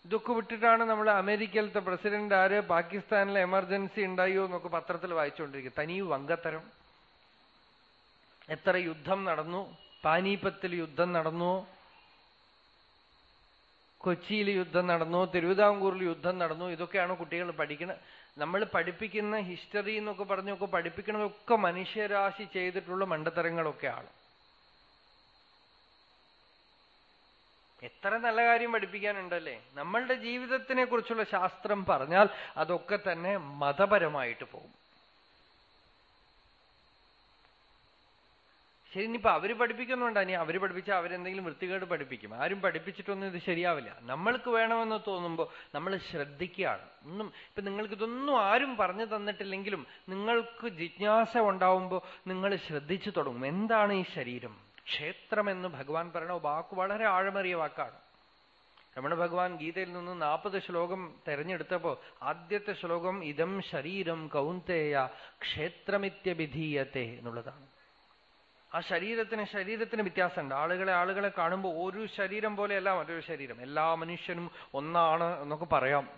ഇതൊക്കെ വിട്ടിട്ടാണ് നമ്മൾ അമേരിക്കയിലത്തെ പ്രസിഡന്റ് ആര് പാകിസ്ഥാനിലെ എമർജൻസി ഉണ്ടായോ എന്നൊക്കെ പത്രത്തിൽ വായിച്ചുകൊണ്ടിരിക്കുക. തനി വങ്കത്തരം. എത്ര യുദ്ധം നടന്നു? പാനീപത്തിൽ യുദ്ധം നടന്നു. കൊച്ചിയിൽ യുദ്ധം നടന്നു. തിരുവിതാംകൂറിൽ യുദ്ധം നടന്നു. ഇതൊക്കെയാണ് കുട്ടികൾ പഠിക്കുന്നത് നമ്മൾ പഠിപ്പിക്കുന്ന ഹിസ്റ്ററി എന്നൊക്കെ പറഞ്ഞൊക്കെ പഠിപ്പിക്കണതൊക്കെ മനുഷ്യരാശി ചെയ്തിട്ടുള്ള മണ്ടത്തരങ്ങളൊക്കെയാണ്. എത്ര നല്ല കാര്യം പഠിപ്പിക്കാനുണ്ടല്ലേ? നമ്മളുടെ ജീവിതത്തിനെ കുറിച്ചുള്ള ശാസ്ത്രം പറഞ്ഞാൽ അതൊക്കെ തന്നെ മതപരമായിട്ട് പോകും. ശരി ഇനിയിപ്പോ അവർ പഠിപ്പിക്കുന്നുണ്ട്. ഇനി അവർ പഠിപ്പിച്ച അവരെന്തെങ്കിലും വൃത്തികേട് പഠിപ്പിക്കും. ആരും പഠിപ്പിച്ചിട്ടൊന്നും ഇത് ശരിയാവില്ല. നമ്മൾക്ക് വേണമെന്ന് തോന്നുമ്പോൾ നമ്മൾ ശ്രദ്ധിക്കുകയാണ്. ഒന്നും ഇപ്പൊ നിങ്ങൾക്ക് ഇതൊന്നും ആരും പറഞ്ഞു തന്നിട്ടില്ലെങ്കിലും നിങ്ങൾക്ക് ജിജ്ഞാസ ഉണ്ടാവുമ്പോൾ നിങ്ങൾ ശ്രദ്ധിച്ചു തുടങ്ങും. എന്താണ് ഈ ശരീരം? ക്ഷേത്രം എന്ന് ഭഗവാൻ പറയണ വാക്ക് വളരെ ആഴമറിയ വാക്കാണ്. രമണ ഭഗവാൻ ഗീതയിൽ നിന്ന് നാൽപ്പത് ശ്ലോകം തെരഞ്ഞെടുത്തപ്പോ ആദ്യത്തെ ശ്ലോകം ഇതം ശരീരം കൗന്തേയ ക്ഷേത്രമിത്യവിധീയത്തെ എന്നുള്ളതാണ്. ആ ശരീരത്തിന് ശരീരത്തിന് വ്യത്യാസമുണ്ട്. ആളുകളെ ആളുകളെ കാണുമ്പോൾ ഒരു ശരീരം പോലെയല്ല മറ്റൊരു ശരീരം. എല്ലാ മനുഷ്യനും ഒന്നാണ് എന്നൊക്കെ പറയാം.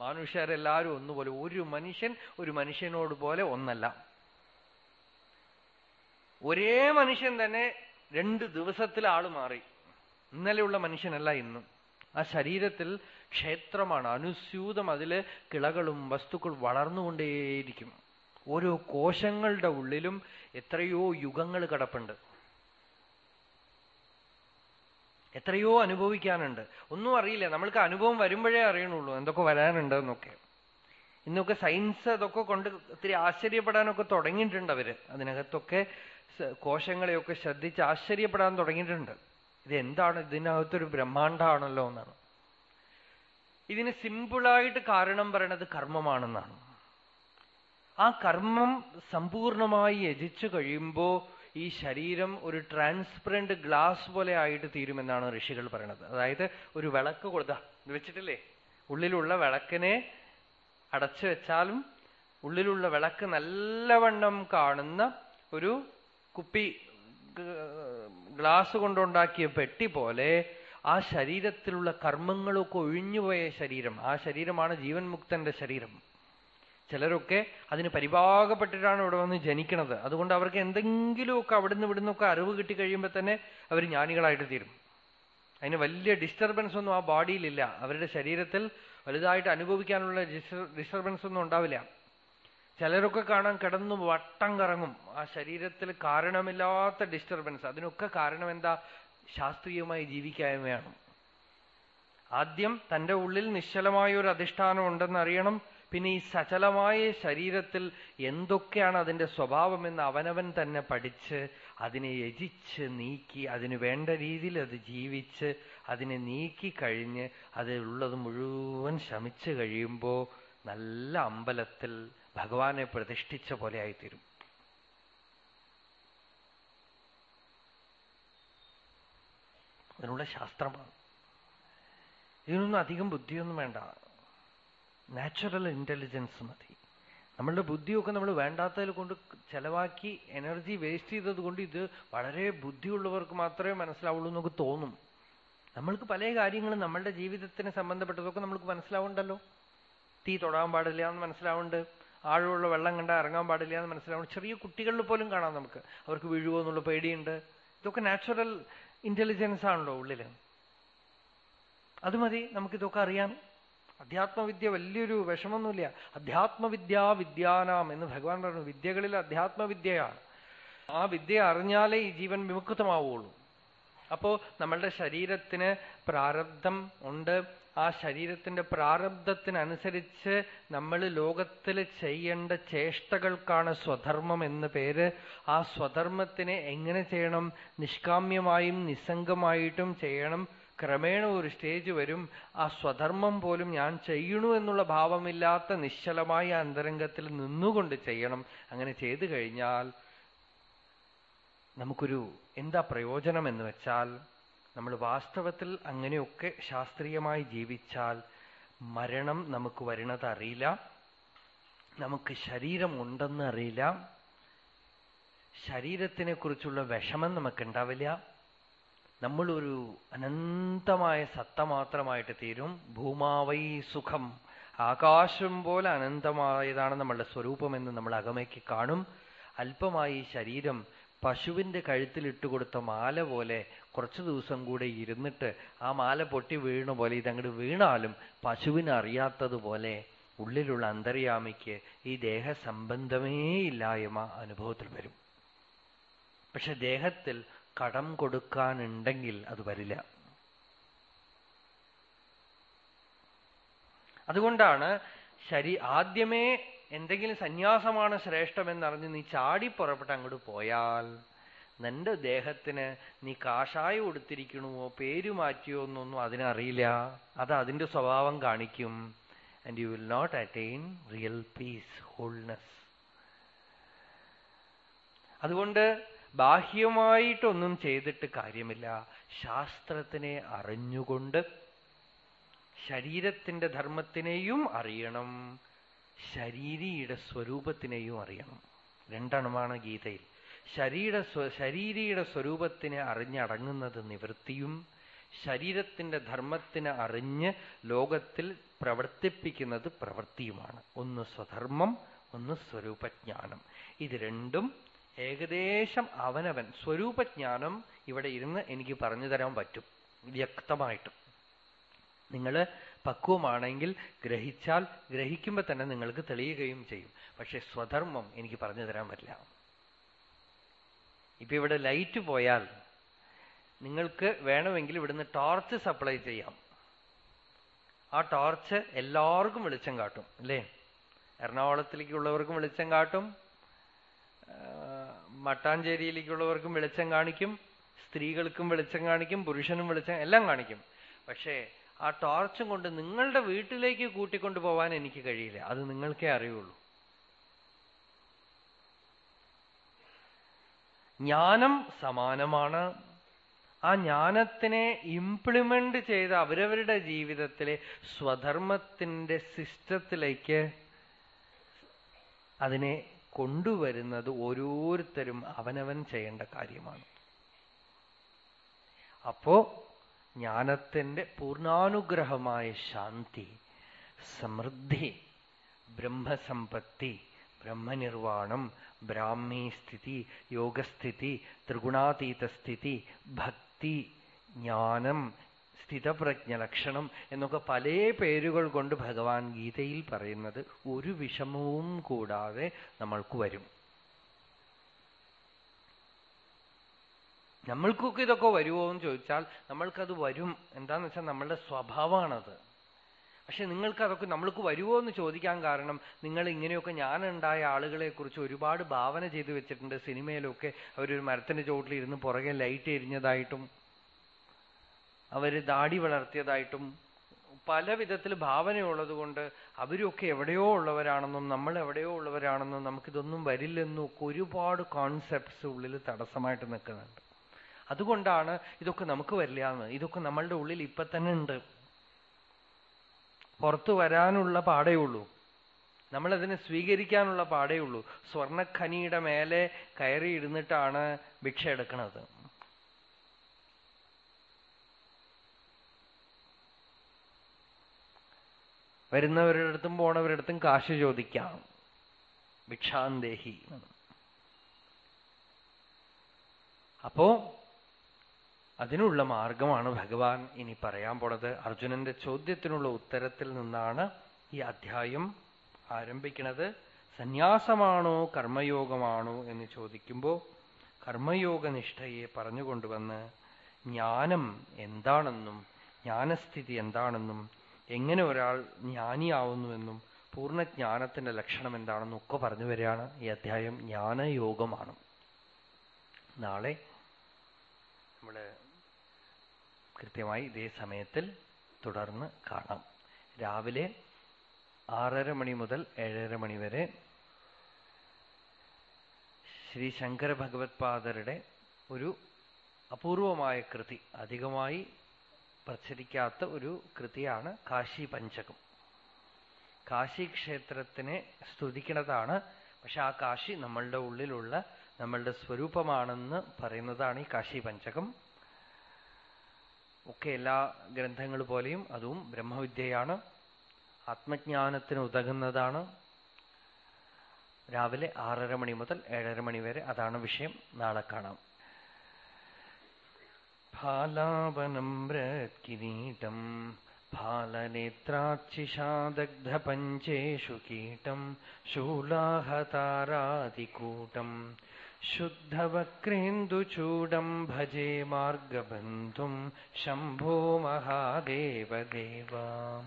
മനുഷ്യരെല്ലാവരും ഒന്നുപോലെ. ഒരു മനുഷ്യൻ ഒരു മനുഷ്യനോട് പോലെ ഒന്നല്ല. ഒരേ മനുഷ്യൻ തന്നെ രണ്ട് ദിവസത്തിൽ ആൾ മാറി. ഇന്നലെയുള്ള മനുഷ്യനല്ല ഇന്നും. ആ ശരീരത്തിൽ ക്ഷേത്രമാണ്. അനുസ്യൂതം അതിലെ കിളകളും വസ്തുക്കൾ വളർന്നുകൊണ്ടേയിരിക്കും. ഓരോ കോശങ്ങളുടെ ഉള്ളിലും എത്രയോ യുഗങ്ങൾ കിടപ്പുണ്ട്. എത്രയോ അനുഭവിക്കാനുണ്ട്. ഒന്നും അറിയില്ല. നമ്മൾക്ക് അനുഭവം വരുമ്പോഴേ അറിയണുള്ളൂ എന്തൊക്കെ വരാനുണ്ട് എന്നൊക്കെ ഇന്നൊക്കെ സയൻസ് അതൊക്കെ കൊണ്ട് ഒത്തിരി ആശ്ചര്യപ്പെടാനൊക്കെ തുടങ്ങിയിട്ടുണ്ട് അവർ. അതിനകത്തൊക്കെ കോശങ്ങളെയൊക്കെ ശ്രദ്ധിച്ച് ആശ്ചര്യപ്പെടാൻ തുടങ്ങിയിട്ടുണ്ട്. ഇതെന്താണ്? ഇതിനകത്തൊരു ബ്രഹ്മാണ്ടാണല്ലോ എന്നാണ്. ഇതിന് സിമ്പിളായിട്ട് കാരണം പറയണത് കർമ്മമാണെന്നാണ്. ആ കർമ്മം സമ്പൂർണമായി യജിച്ചു കഴിയുമ്പോൾ ഈ ശരീരം ഒരു ട്രാൻസ്പെറന്റ് ഗ്ലാസ് പോലെ ആയിട്ട് തീരുമെന്നാണ് ഋഷികൾ പറയണത്. അതായത് ഒരു വിളക്ക് കൊടുത്ത വെച്ചിട്ടില്ലേ? ഉള്ളിലുള്ള വിളക്കിനെ അടച്ചു വെച്ചാലും ഉള്ളിലുള്ള വിളക്ക് നല്ലവണ്ണം കാണുന്ന ഒരു കുപ്പി ഗ്ലാസ് കൊണ്ടുണ്ടാക്കിയ പെട്ടി പോലെ ആ ശരീരത്തിലുള്ള കർമ്മങ്ങളൊക്കെ ഒഴിഞ്ഞുപോയ ശരീരം. ആ ശരീരമാണ് ജീവൻ മുക്തന്റെ ശരീരം. ചിലരൊക്കെ അതിന് പരിഭാഗപ്പെട്ടിട്ടാണ് ഇവിടെ വന്ന് ജനിക്കണത്. അതുകൊണ്ട് അവർക്ക് എന്തെങ്കിലുമൊക്കെ അവിടുന്ന് ഇവിടുന്നൊക്കെ അറിവ് കിട്ടി കഴിയുമ്പോൾ തന്നെ അവർ ജ്ഞാനികളായിട്ട് തീരും. അതിന് വലിയ ഡിസ്റ്റർബൻസ് ഒന്നും ആ ബോഡിയിലില്ല അവരുടെ ശരീരത്തിൽ വലുതായിട്ട് അനുഭവിക്കാനുള്ള ഡിസ്റ്റർബൻസ് ഒന്നും ഉണ്ടാവില്ല. ചിലരൊക്കെ കാണാൻ കിടന്നു വട്ടം കറങ്ങും. ആ ശരീരത്തിൽ കാരണമില്ലാത്ത ഡിസ്റ്റർബൻസ് അതിനൊക്കെ കാരണം എന്താ? ശാസ്ത്രീയമായി ജീവിക്കായ്മയാണ്. ആദ്യം തന്റെ ഉള്ളിൽ നിശ്ചലമായ ഒരു അധിഷ്ഠാനം ഉണ്ടെന്ന് അറിയണം. പിന്നെ ഈ സചലമായ ശരീരത്തിൽ എന്തൊക്കെയാണ് അതിന്റെ സ്വഭാവമെന്ന് അവനവൻ തന്നെ പഠിച്ച് അതിനെ യജിച്ച് നീക്കി അതിന് വേണ്ട രീതിയിൽ അത് ജീവിച്ച് അതിനെ നീക്കി കഴിഞ്ഞ് അതിലുള്ളത് മുഴുവൻ ശമിച്ചു കഴിയുമ്പോൾ നല്ല അമ്പലത്തിൽ ഭഗവാനെ പ്രതിഷ്ഠിച്ച പോലെ ആയിത്തീരും. അതിനുള്ള ശാസ്ത്രമാണ്. ഇതിനൊന്നും അധികം ബുദ്ധിയൊന്നും വേണ്ട. നാച്ചുറൽ ഇന്റലിജൻസ് മതി. നമ്മളുടെ ബുദ്ധിയൊക്കെ നമ്മൾ വേണ്ടാത്തതിൽ കൊണ്ട് ചെലവാക്കി എനർജി വേസ്റ്റ് ചെയ്തത് കൊണ്ട് ഇത് വളരെ ബുദ്ധിയുള്ളവർക്ക് മാത്രമേ മനസ്സിലാവുള്ളൂ എന്നൊക്കെ തോന്നും. നമ്മൾക്ക് പല കാര്യങ്ങളും നമ്മളുടെ ജീവിതത്തിന് സംബന്ധപ്പെട്ടതൊക്കെ നമ്മൾക്ക് മനസ്സിലാവുണ്ടല്ലോ തീ തൊടാൻ പാടില്ല എന്ന് മനസ്സിലാവുന്നുണ്ട്. ആഴമുള്ള വെള്ളം കണ്ടാൽ ഇറങ്ങാൻ പാടില്ല എന്ന് മനസ്സിലാവും ചെറിയ കുട്ടികളിൽ പോലും കാണാം നമുക്ക്. അവർക്ക് വീഴുവോ എന്നുള്ള പേടിയുണ്ട്. ഇതൊക്കെ നാച്ചുറൽ ഇന്റലിജൻസ് ആണല്ലോ ഉള്ളിൽ അത് മതി നമുക്കിതൊക്കെ അറിയാം. അധ്യാത്മവിദ്യ വലിയൊരു വിഷമൊന്നുമില്ല അധ്യാത്മവിദ്യാ വിദ്യാനാം എന്ന് ഭഗവാൻ പറഞ്ഞു. വിദ്യകളിൽ അധ്യാത്മവിദ്യയാണ് ആ വിദ്യ അറിഞ്ഞാലേ ഈ ജീവൻ വിമുക്തമാവുള്ളൂ അപ്പോ നമ്മളുടെ ശരീരത്തിന് പ്രാരബ്ധം ഉണ്ട്. ആ ശരീരത്തിന്റെ പ്രാരബ്ധത്തിനനുസരിച്ച് നമ്മൾ ലോകത്തിൽ ചെയ്യേണ്ട ചേഷ്ടകൾക്കാണ് സ്വധർമ്മം എന്ന് പേര്. ആ സ്വധർമ്മത്തിനെ എങ്ങനെ ചെയ്യണം? നിഷ്കാമ്യമായും നിസ്സംഗമായിട്ടും ചെയ്യണം. ക്രമേണ ഒരു സ്റ്റേജ് വരും. ആ സ്വധർമ്മം പോലും ഞാൻ ചെയ്യണു എന്നുള്ള ഭാവമില്ലാത്ത നിശ്ചലമായ അന്തരംഗത്തിൽ നിന്നുകൊണ്ട് ചെയ്യണം. അങ്ങനെ ചെയ്തു കഴിഞ്ഞാൽ നമുക്കൊരു എന്താ പ്രയോജനം എന്ന് വെച്ചാൽ നമ്മൾ വാസ്തവത്തിൽ അങ്ങനെയൊക്കെ ശാസ്ത്രീയമായി ജീവിച്ചാൽ മരണം നമുക്ക് വരുന്നത് അറിയില്ല. നമുക്ക് ശരീരം ഉണ്ടെന്ന് അറിയില്ല. ശരീരത്തിനെ കുറിച്ചുള്ള വിഷമം നമുക്കുണ്ടാവില്ല. നമ്മളൊരു അനന്തമായ സത്ത മാത്രമായിട്ട് തീരും. ഭൂമാവൈ സുഖം. ആകാശം പോലെ അനന്തമായതാണ് നമ്മളുടെ സ്വരൂപമെന്ന് നമ്മൾ അകമയ്ക്ക് കാണും. അല്പമായി ശരീരം പശുവിന്റെ കഴുത്തിൽ ഇട്ടുകൊടുത്ത മാല പോലെ കുറച്ചു ദിവസം കൂടെ ഇരുന്നിട്ട് ആ മാല പൊട്ടി വീണ പോലെ ഇതങ്ങോട്ട് വീണാലും പശുവിന് അറിയാത്തതുപോലെ ഉള്ളിലുള്ള അന്തര്യാമിക്ക് ഈ ദേഹസംബന്ധമേ ഇല്ലായ്മ അനുഭവത്തിൽ വരും. പക്ഷെ ദേഹത്തിൽ കടം കൊടുക്കാനുണ്ടെങ്കിൽ അത് വരില്ല. അതുകൊണ്ടാണ് ശരി ആദ്യമേ എന്തെങ്കിലും സന്യാസമാണ് ശ്രേഷ്ഠമെന്നറിഞ്ഞ് നീ ചാടി പുറപ്പെട്ട് അങ്ങോട്ട് പോയാൽ നിന്റെ ദേഹത്തിന് നീ കാഷായം കൊടുത്തിരിക്കണമോ പേര് മാറ്റിയോ എന്നൊന്നും അതിനറിയില്ല അത് അതിന്റെ സ്വഭാവം കാണിക്കും. And you will not attain real peace wholeness അതുകൊണ്ട് ബാഹ്യമായിട്ടൊന്നും ചെയ്തിട്ട് കാര്യമില്ല. ശാസ്ത്രത്തിനെ അറിഞ്ഞുകൊണ്ട് ശരീരത്തിന്റെ ധർമ്മത്തിനെയും അറിയണം. ശരീരിയുടെ സ്വരൂപത്തിനെയും അറിയണം. രണ്ടെണ്ണമാണ് ഗീതയിൽ. ശരീര ശരീരയുടെ സ്വരൂപത്തിനെ അറിഞ്ഞടങ്ങുന്നത് നിവൃത്തിയും ശരീരത്തിന്റെ ധർമ്മത്തിനെ അറിഞ്ഞ് ലോകത്തിൽ പ്രവർത്തിപ്പിക്കുന്നത് പ്രവൃത്തിയുമാണ്. ഒന്ന് സ്വധർമ്മം ഒന്ന് സ്വരൂപജ്ഞാനം. ഇത് രണ്ടും ഏകദേശം അവനവൻ. സ്വരൂപജ്ഞാനം ഇവിടെ ഇരുന്ന് എനിക്ക് പറഞ്ഞു തരാൻ പറ്റും വ്യക്തമായിട്ടും. നിങ്ങൾ പക്വമാണെങ്കിൽ ഗ്രഹിച്ചാൽ ഗ്രഹിക്കുമ്പോൾ തന്നെ നിങ്ങൾക്ക് തെളിയുകയും ചെയ്യും. പക്ഷേ സ്വധർമ്മം എനിക്ക് പറഞ്ഞു തരാൻ പറ്റില്ല. ഇപ്പൊ ഇവിടെ ലൈറ്റ് പോയാൽ നിങ്ങൾക്ക് വേണമെങ്കിൽ ഇവിടുന്ന് ടോർച്ച് സപ്ലൈ ചെയ്യാം. ആ ടോർച്ച് എല്ലാവർക്കും വെളിച്ചം കാട്ടും അല്ലേ? എറണാകുളത്തിലേക്കുള്ളവർക്കും വെളിച്ചം കാട്ടും മട്ടാഞ്ചേരിയിലേക്കുള്ളവർക്കും വെളിച്ചം കാണിക്കും സ്ത്രീകൾക്കും വെളിച്ചം കാണിക്കും പുരുഷനും വെളിച്ചം എല്ലാം കാണിക്കും. പക്ഷേ ആ ടോർച്ചും കൊണ്ട് നിങ്ങളുടെ വീട്ടിലേക്ക് കൂട്ടിക്കൊണ്ടു പോവാൻ എനിക്ക് കഴിയില്ല. അത് നിങ്ങൾക്കേ അറിയുള്ളൂ. ജ്ഞാനം സമാനമാണ്. ആ ജ്ഞാനത്തിനെ ഇംപ്ലിമെന്റ് ചെയ്ത് അവരവരുടെ ജീവിതത്തിലെ സ്വധർമ്മത്തിന്റെ സിസ്റ്റത്തിലേക്ക് അതിനെ കൊണ്ടുവരുന്നത് ഓരോരുത്തരും അവനവൻ ചെയ്യേണ്ട കാര്യമാണ്. അപ്പോ ജ്ഞാനത്തിന്റെ പൂർണാനുഗ്രഹമായ ശാന്തി സമൃദ്ധി ബ്രഹ്മസമ്പത്തി ബ്രഹ്മനിർവാണം ബ്രാഹ്മീ സ്ഥിതി യോഗസ്ഥിതി ത്രിഗുണാതീതസ്ഥിതി ഭക്തി ജ്ഞാനം സ്ഥിതപ്രജ്ഞ ലക്ഷണം എന്നൊക്കെ പല പേരുകൾ കൊണ്ട് ഭഗവാൻ ഗീതയിൽ പറയുന്നത് ഒരു വിഷമവും കൂടാതെ നമ്മൾക്ക് വരും. നമ്മൾക്കൊക്കെ ഇതൊക്കെ വരുമോ എന്ന് ചോദിച്ചാൽ നമ്മൾക്കത് വരും. എന്താന്ന് വെച്ചാൽ നമ്മളുടെ സ്വഭാവമാണത്. പക്ഷെ നിങ്ങൾക്ക് അതൊക്കെ നമ്മൾക്ക് വരുമോ എന്ന് ചോദിക്കാൻ കാരണം നിങ്ങൾ ഇങ്ങനെയൊക്കെ ഞാനുണ്ടായ ആളുകളെ കുറിച്ച് ഒരുപാട് ഭാവന ചെയ്തു വെച്ചിട്ടുണ്ട് സിനിമയിലൊക്കെ. അവരൊരു മരത്തിന്റെ ചോട്ടിൽ ഇരുന്ന് പുറകെ ലൈറ്റ് എരിഞ്ഞതായിട്ടും അവർ ദാടി വളർത്തിയതായിട്ടും പല വിധത്തിൽ ഭാവനയുള്ളത് കൊണ്ട് അവരൊക്കെ എവിടെയോ ഉള്ളവരാണെന്നും നമ്മൾ എവിടെയോ ഉള്ളവരാണെന്നും നമുക്കിതൊന്നും വരില്ലെന്നും ഒക്കെ ഒരുപാട് കോൺസെപ്റ്റ്സ് ഉള്ളിൽ തടസ്സമായിട്ട് നിൽക്കുന്നുണ്ട്. അതുകൊണ്ടാണ് ഇതൊക്കെ നമുക്ക് വരില്ല എന്ന്. ഇതൊക്കെ നമ്മളുടെ ഉള്ളിൽ ഇപ്പൊ തന്നെ ഉണ്ട്. പുറത്തു വരാനുള്ള പാടേ ഉള്ളൂ. നമ്മളതിനെ സ്വീകരിക്കാനുള്ള പാടേ ഉള്ളൂ. സ്വർണഖനിയുടെ മേലെ കയറി ഇരുന്നിട്ടാണ് ഭിക്ഷ എടുക്കുന്നത് വരുന്നവരുടെ അടുത്തും പോണവരുടെ അടുത്തും കാശ് ചോദിക്കാം. ഭിക്ഷാന്തേഹി. അപ്പോ അതിനുള്ള മാർഗമാണ് ഭഗവാൻ ഇനി പറയാൻ പോണത്. അർജുനന്റെ ചോദ്യത്തിനുള്ള ഉത്തരത്തിൽ നിന്നാണ് ഈ അധ്യായം ആരംഭിക്കുന്നത് സന്യാസമാണോ കർമ്മയോഗമാണോ എന്ന് ചോദിക്കുമ്പോൾ കർമ്മയോഗനിഷ്ഠയെ പറഞ്ഞുകൊണ്ടുവന്ന് ജ്ഞാനം എന്താണെന്നും ജ്ഞാനസ്ഥിതി എന്താണെന്നും എങ്ങനെ ഒരാൾ ജ്ഞാനിയാവുന്നുവെന്നും പൂർണജ്ഞാനത്തിന്റെ ലക്ഷണം എന്താണെന്നും ഒക്കെ പറഞ്ഞു വരികയാണ് ഈ അധ്യായം ജ്ഞാനയോഗമാണ്. നാളെ നമ്മൾ കൃത്യമായി ഇതേ സമയത്തിൽ തുടർന്ന് കാണാം. രാവിലെ ആറര മണി മുതൽ ഏഴര മണി വരെ ശ്രീ ശങ്കര ഭഗവത്പാദരുടെ ഒരു അപൂർവമായ കൃതി അധികമായി പ്രചരിക്കാത്ത ഒരു കൃതിയാണ് കാശി പഞ്ചകം. കാശി ക്ഷേത്രത്തിനെ സ്തുതിക്കുന്നതാണ് പക്ഷെ ആ കാശി നമ്മളുടെ ഉള്ളിലുള്ള നമ്മളുടെ സ്വരൂപമാണെന്ന് പറയുന്നതാണ് ഈ കാശി പഞ്ചകം. ഒക്കെ എല്ലാ ഗ്രന്ഥങ്ങൾ പോലെയും അതും ബ്രഹ്മവിദ്യയാണ് ആത്മജ്ഞാനത്തിന് ഉതകുന്നതാണ് രാവിലെ ആറര മണി മുതൽ ഏഴര മണി വരെ അതാണ് വിഷയം നാളെ കാണാം ഫാലാവനം കിരീടം फालनेत्राच्छिषादग्धपञ्चेषु कीटम् शूलाहतारादिकूटम् शुद्धवक्रेन्दुचूडम् भजे मार्गबन्धुम् शम्भो महादेवदेवा।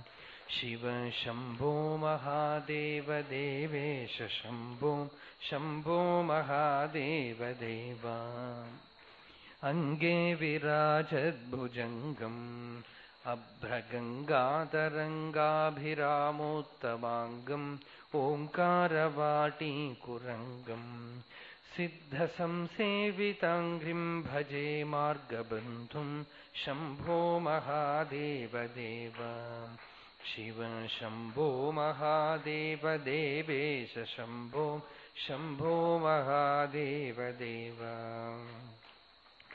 शिव शम्भो महादेवदेवेश शम्भो शम्भो महादेवदेवा। अङ्गे विराजद्भुजङ्गम् अभ्रगङ्गातरङ्गाभिरामोत्तमाङ्गम् ओङ्कारवाटीकुरङ्गम् सिद्धसंसेविताङ्घ्रिम् भजे मार्गबन्धुम् शम्भो महादेवदेव। शिव शम्भो महादेवदेवेश शम्भो महादेवदेव।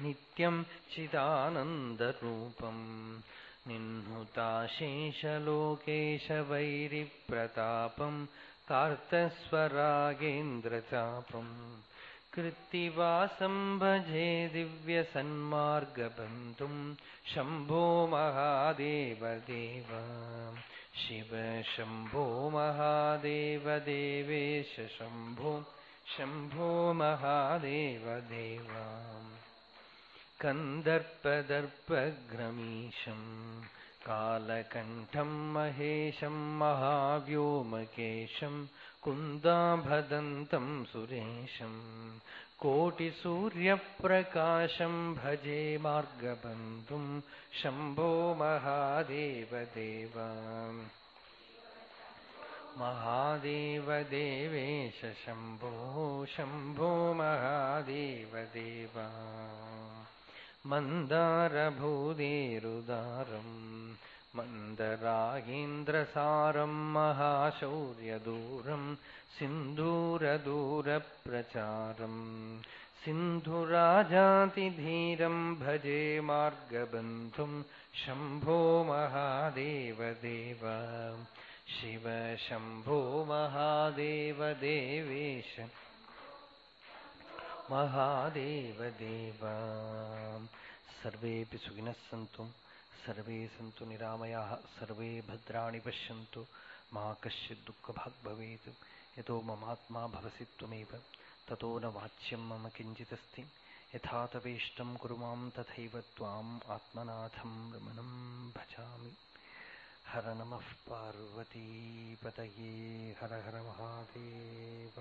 नित्यम् चिदानन्दरूपम् निह्नुताशेषलोकेशवैरिप्रतापम् कार्तस्वरागेन्द्रचापम् कृत्तिवासम् भजे दिव्यसन्मार्गबन्धुम् शम्भो महादेवदेव शिव शम्भो महादेवदेवेश शम्भो शम्भो महादेवदेव कन्दर्पदर्पघ्रमीशम् कालकण्ठम् महेशम् महाव्योमकेशम् कुन्दाभदन्तम् सुरेशम् कोटिसूर्यप्रकाशम् भजे मार्गबन्धुम् शम्भो महादेवदेव महादेवदेवेश शम्भो शम्भो महादेवदेव मन्दारभूदेरुदारम् मन्दरागेन्द्रसारम् महाशौर्यदूरम् सिन्धूरदूरप्रचारम् सिन्धुराजातिधीरम् भजे मार्गबन्धुम् शम्भो महादेवदेव। शिव शम्भो महादेवदेवेश, महादेवदेव। सर्वेऽपि सुखिनः सन्तु। सर्वे सन्तु निरामयाः, सर्वे भद्राणि पश्यन्तु। मा कश्चित् दुःखभाग् भवेत्। यतो ममात्मा भवसि त्वमेव। ततो न वाच्यं मम किञ्चिदस्ति। यथा तवेष्टं कुरु माँ, तथैव त्वाम् आत्मनाथं रमणं भजामि। हर नमः पार्वतीपतये। हर हर महादेव।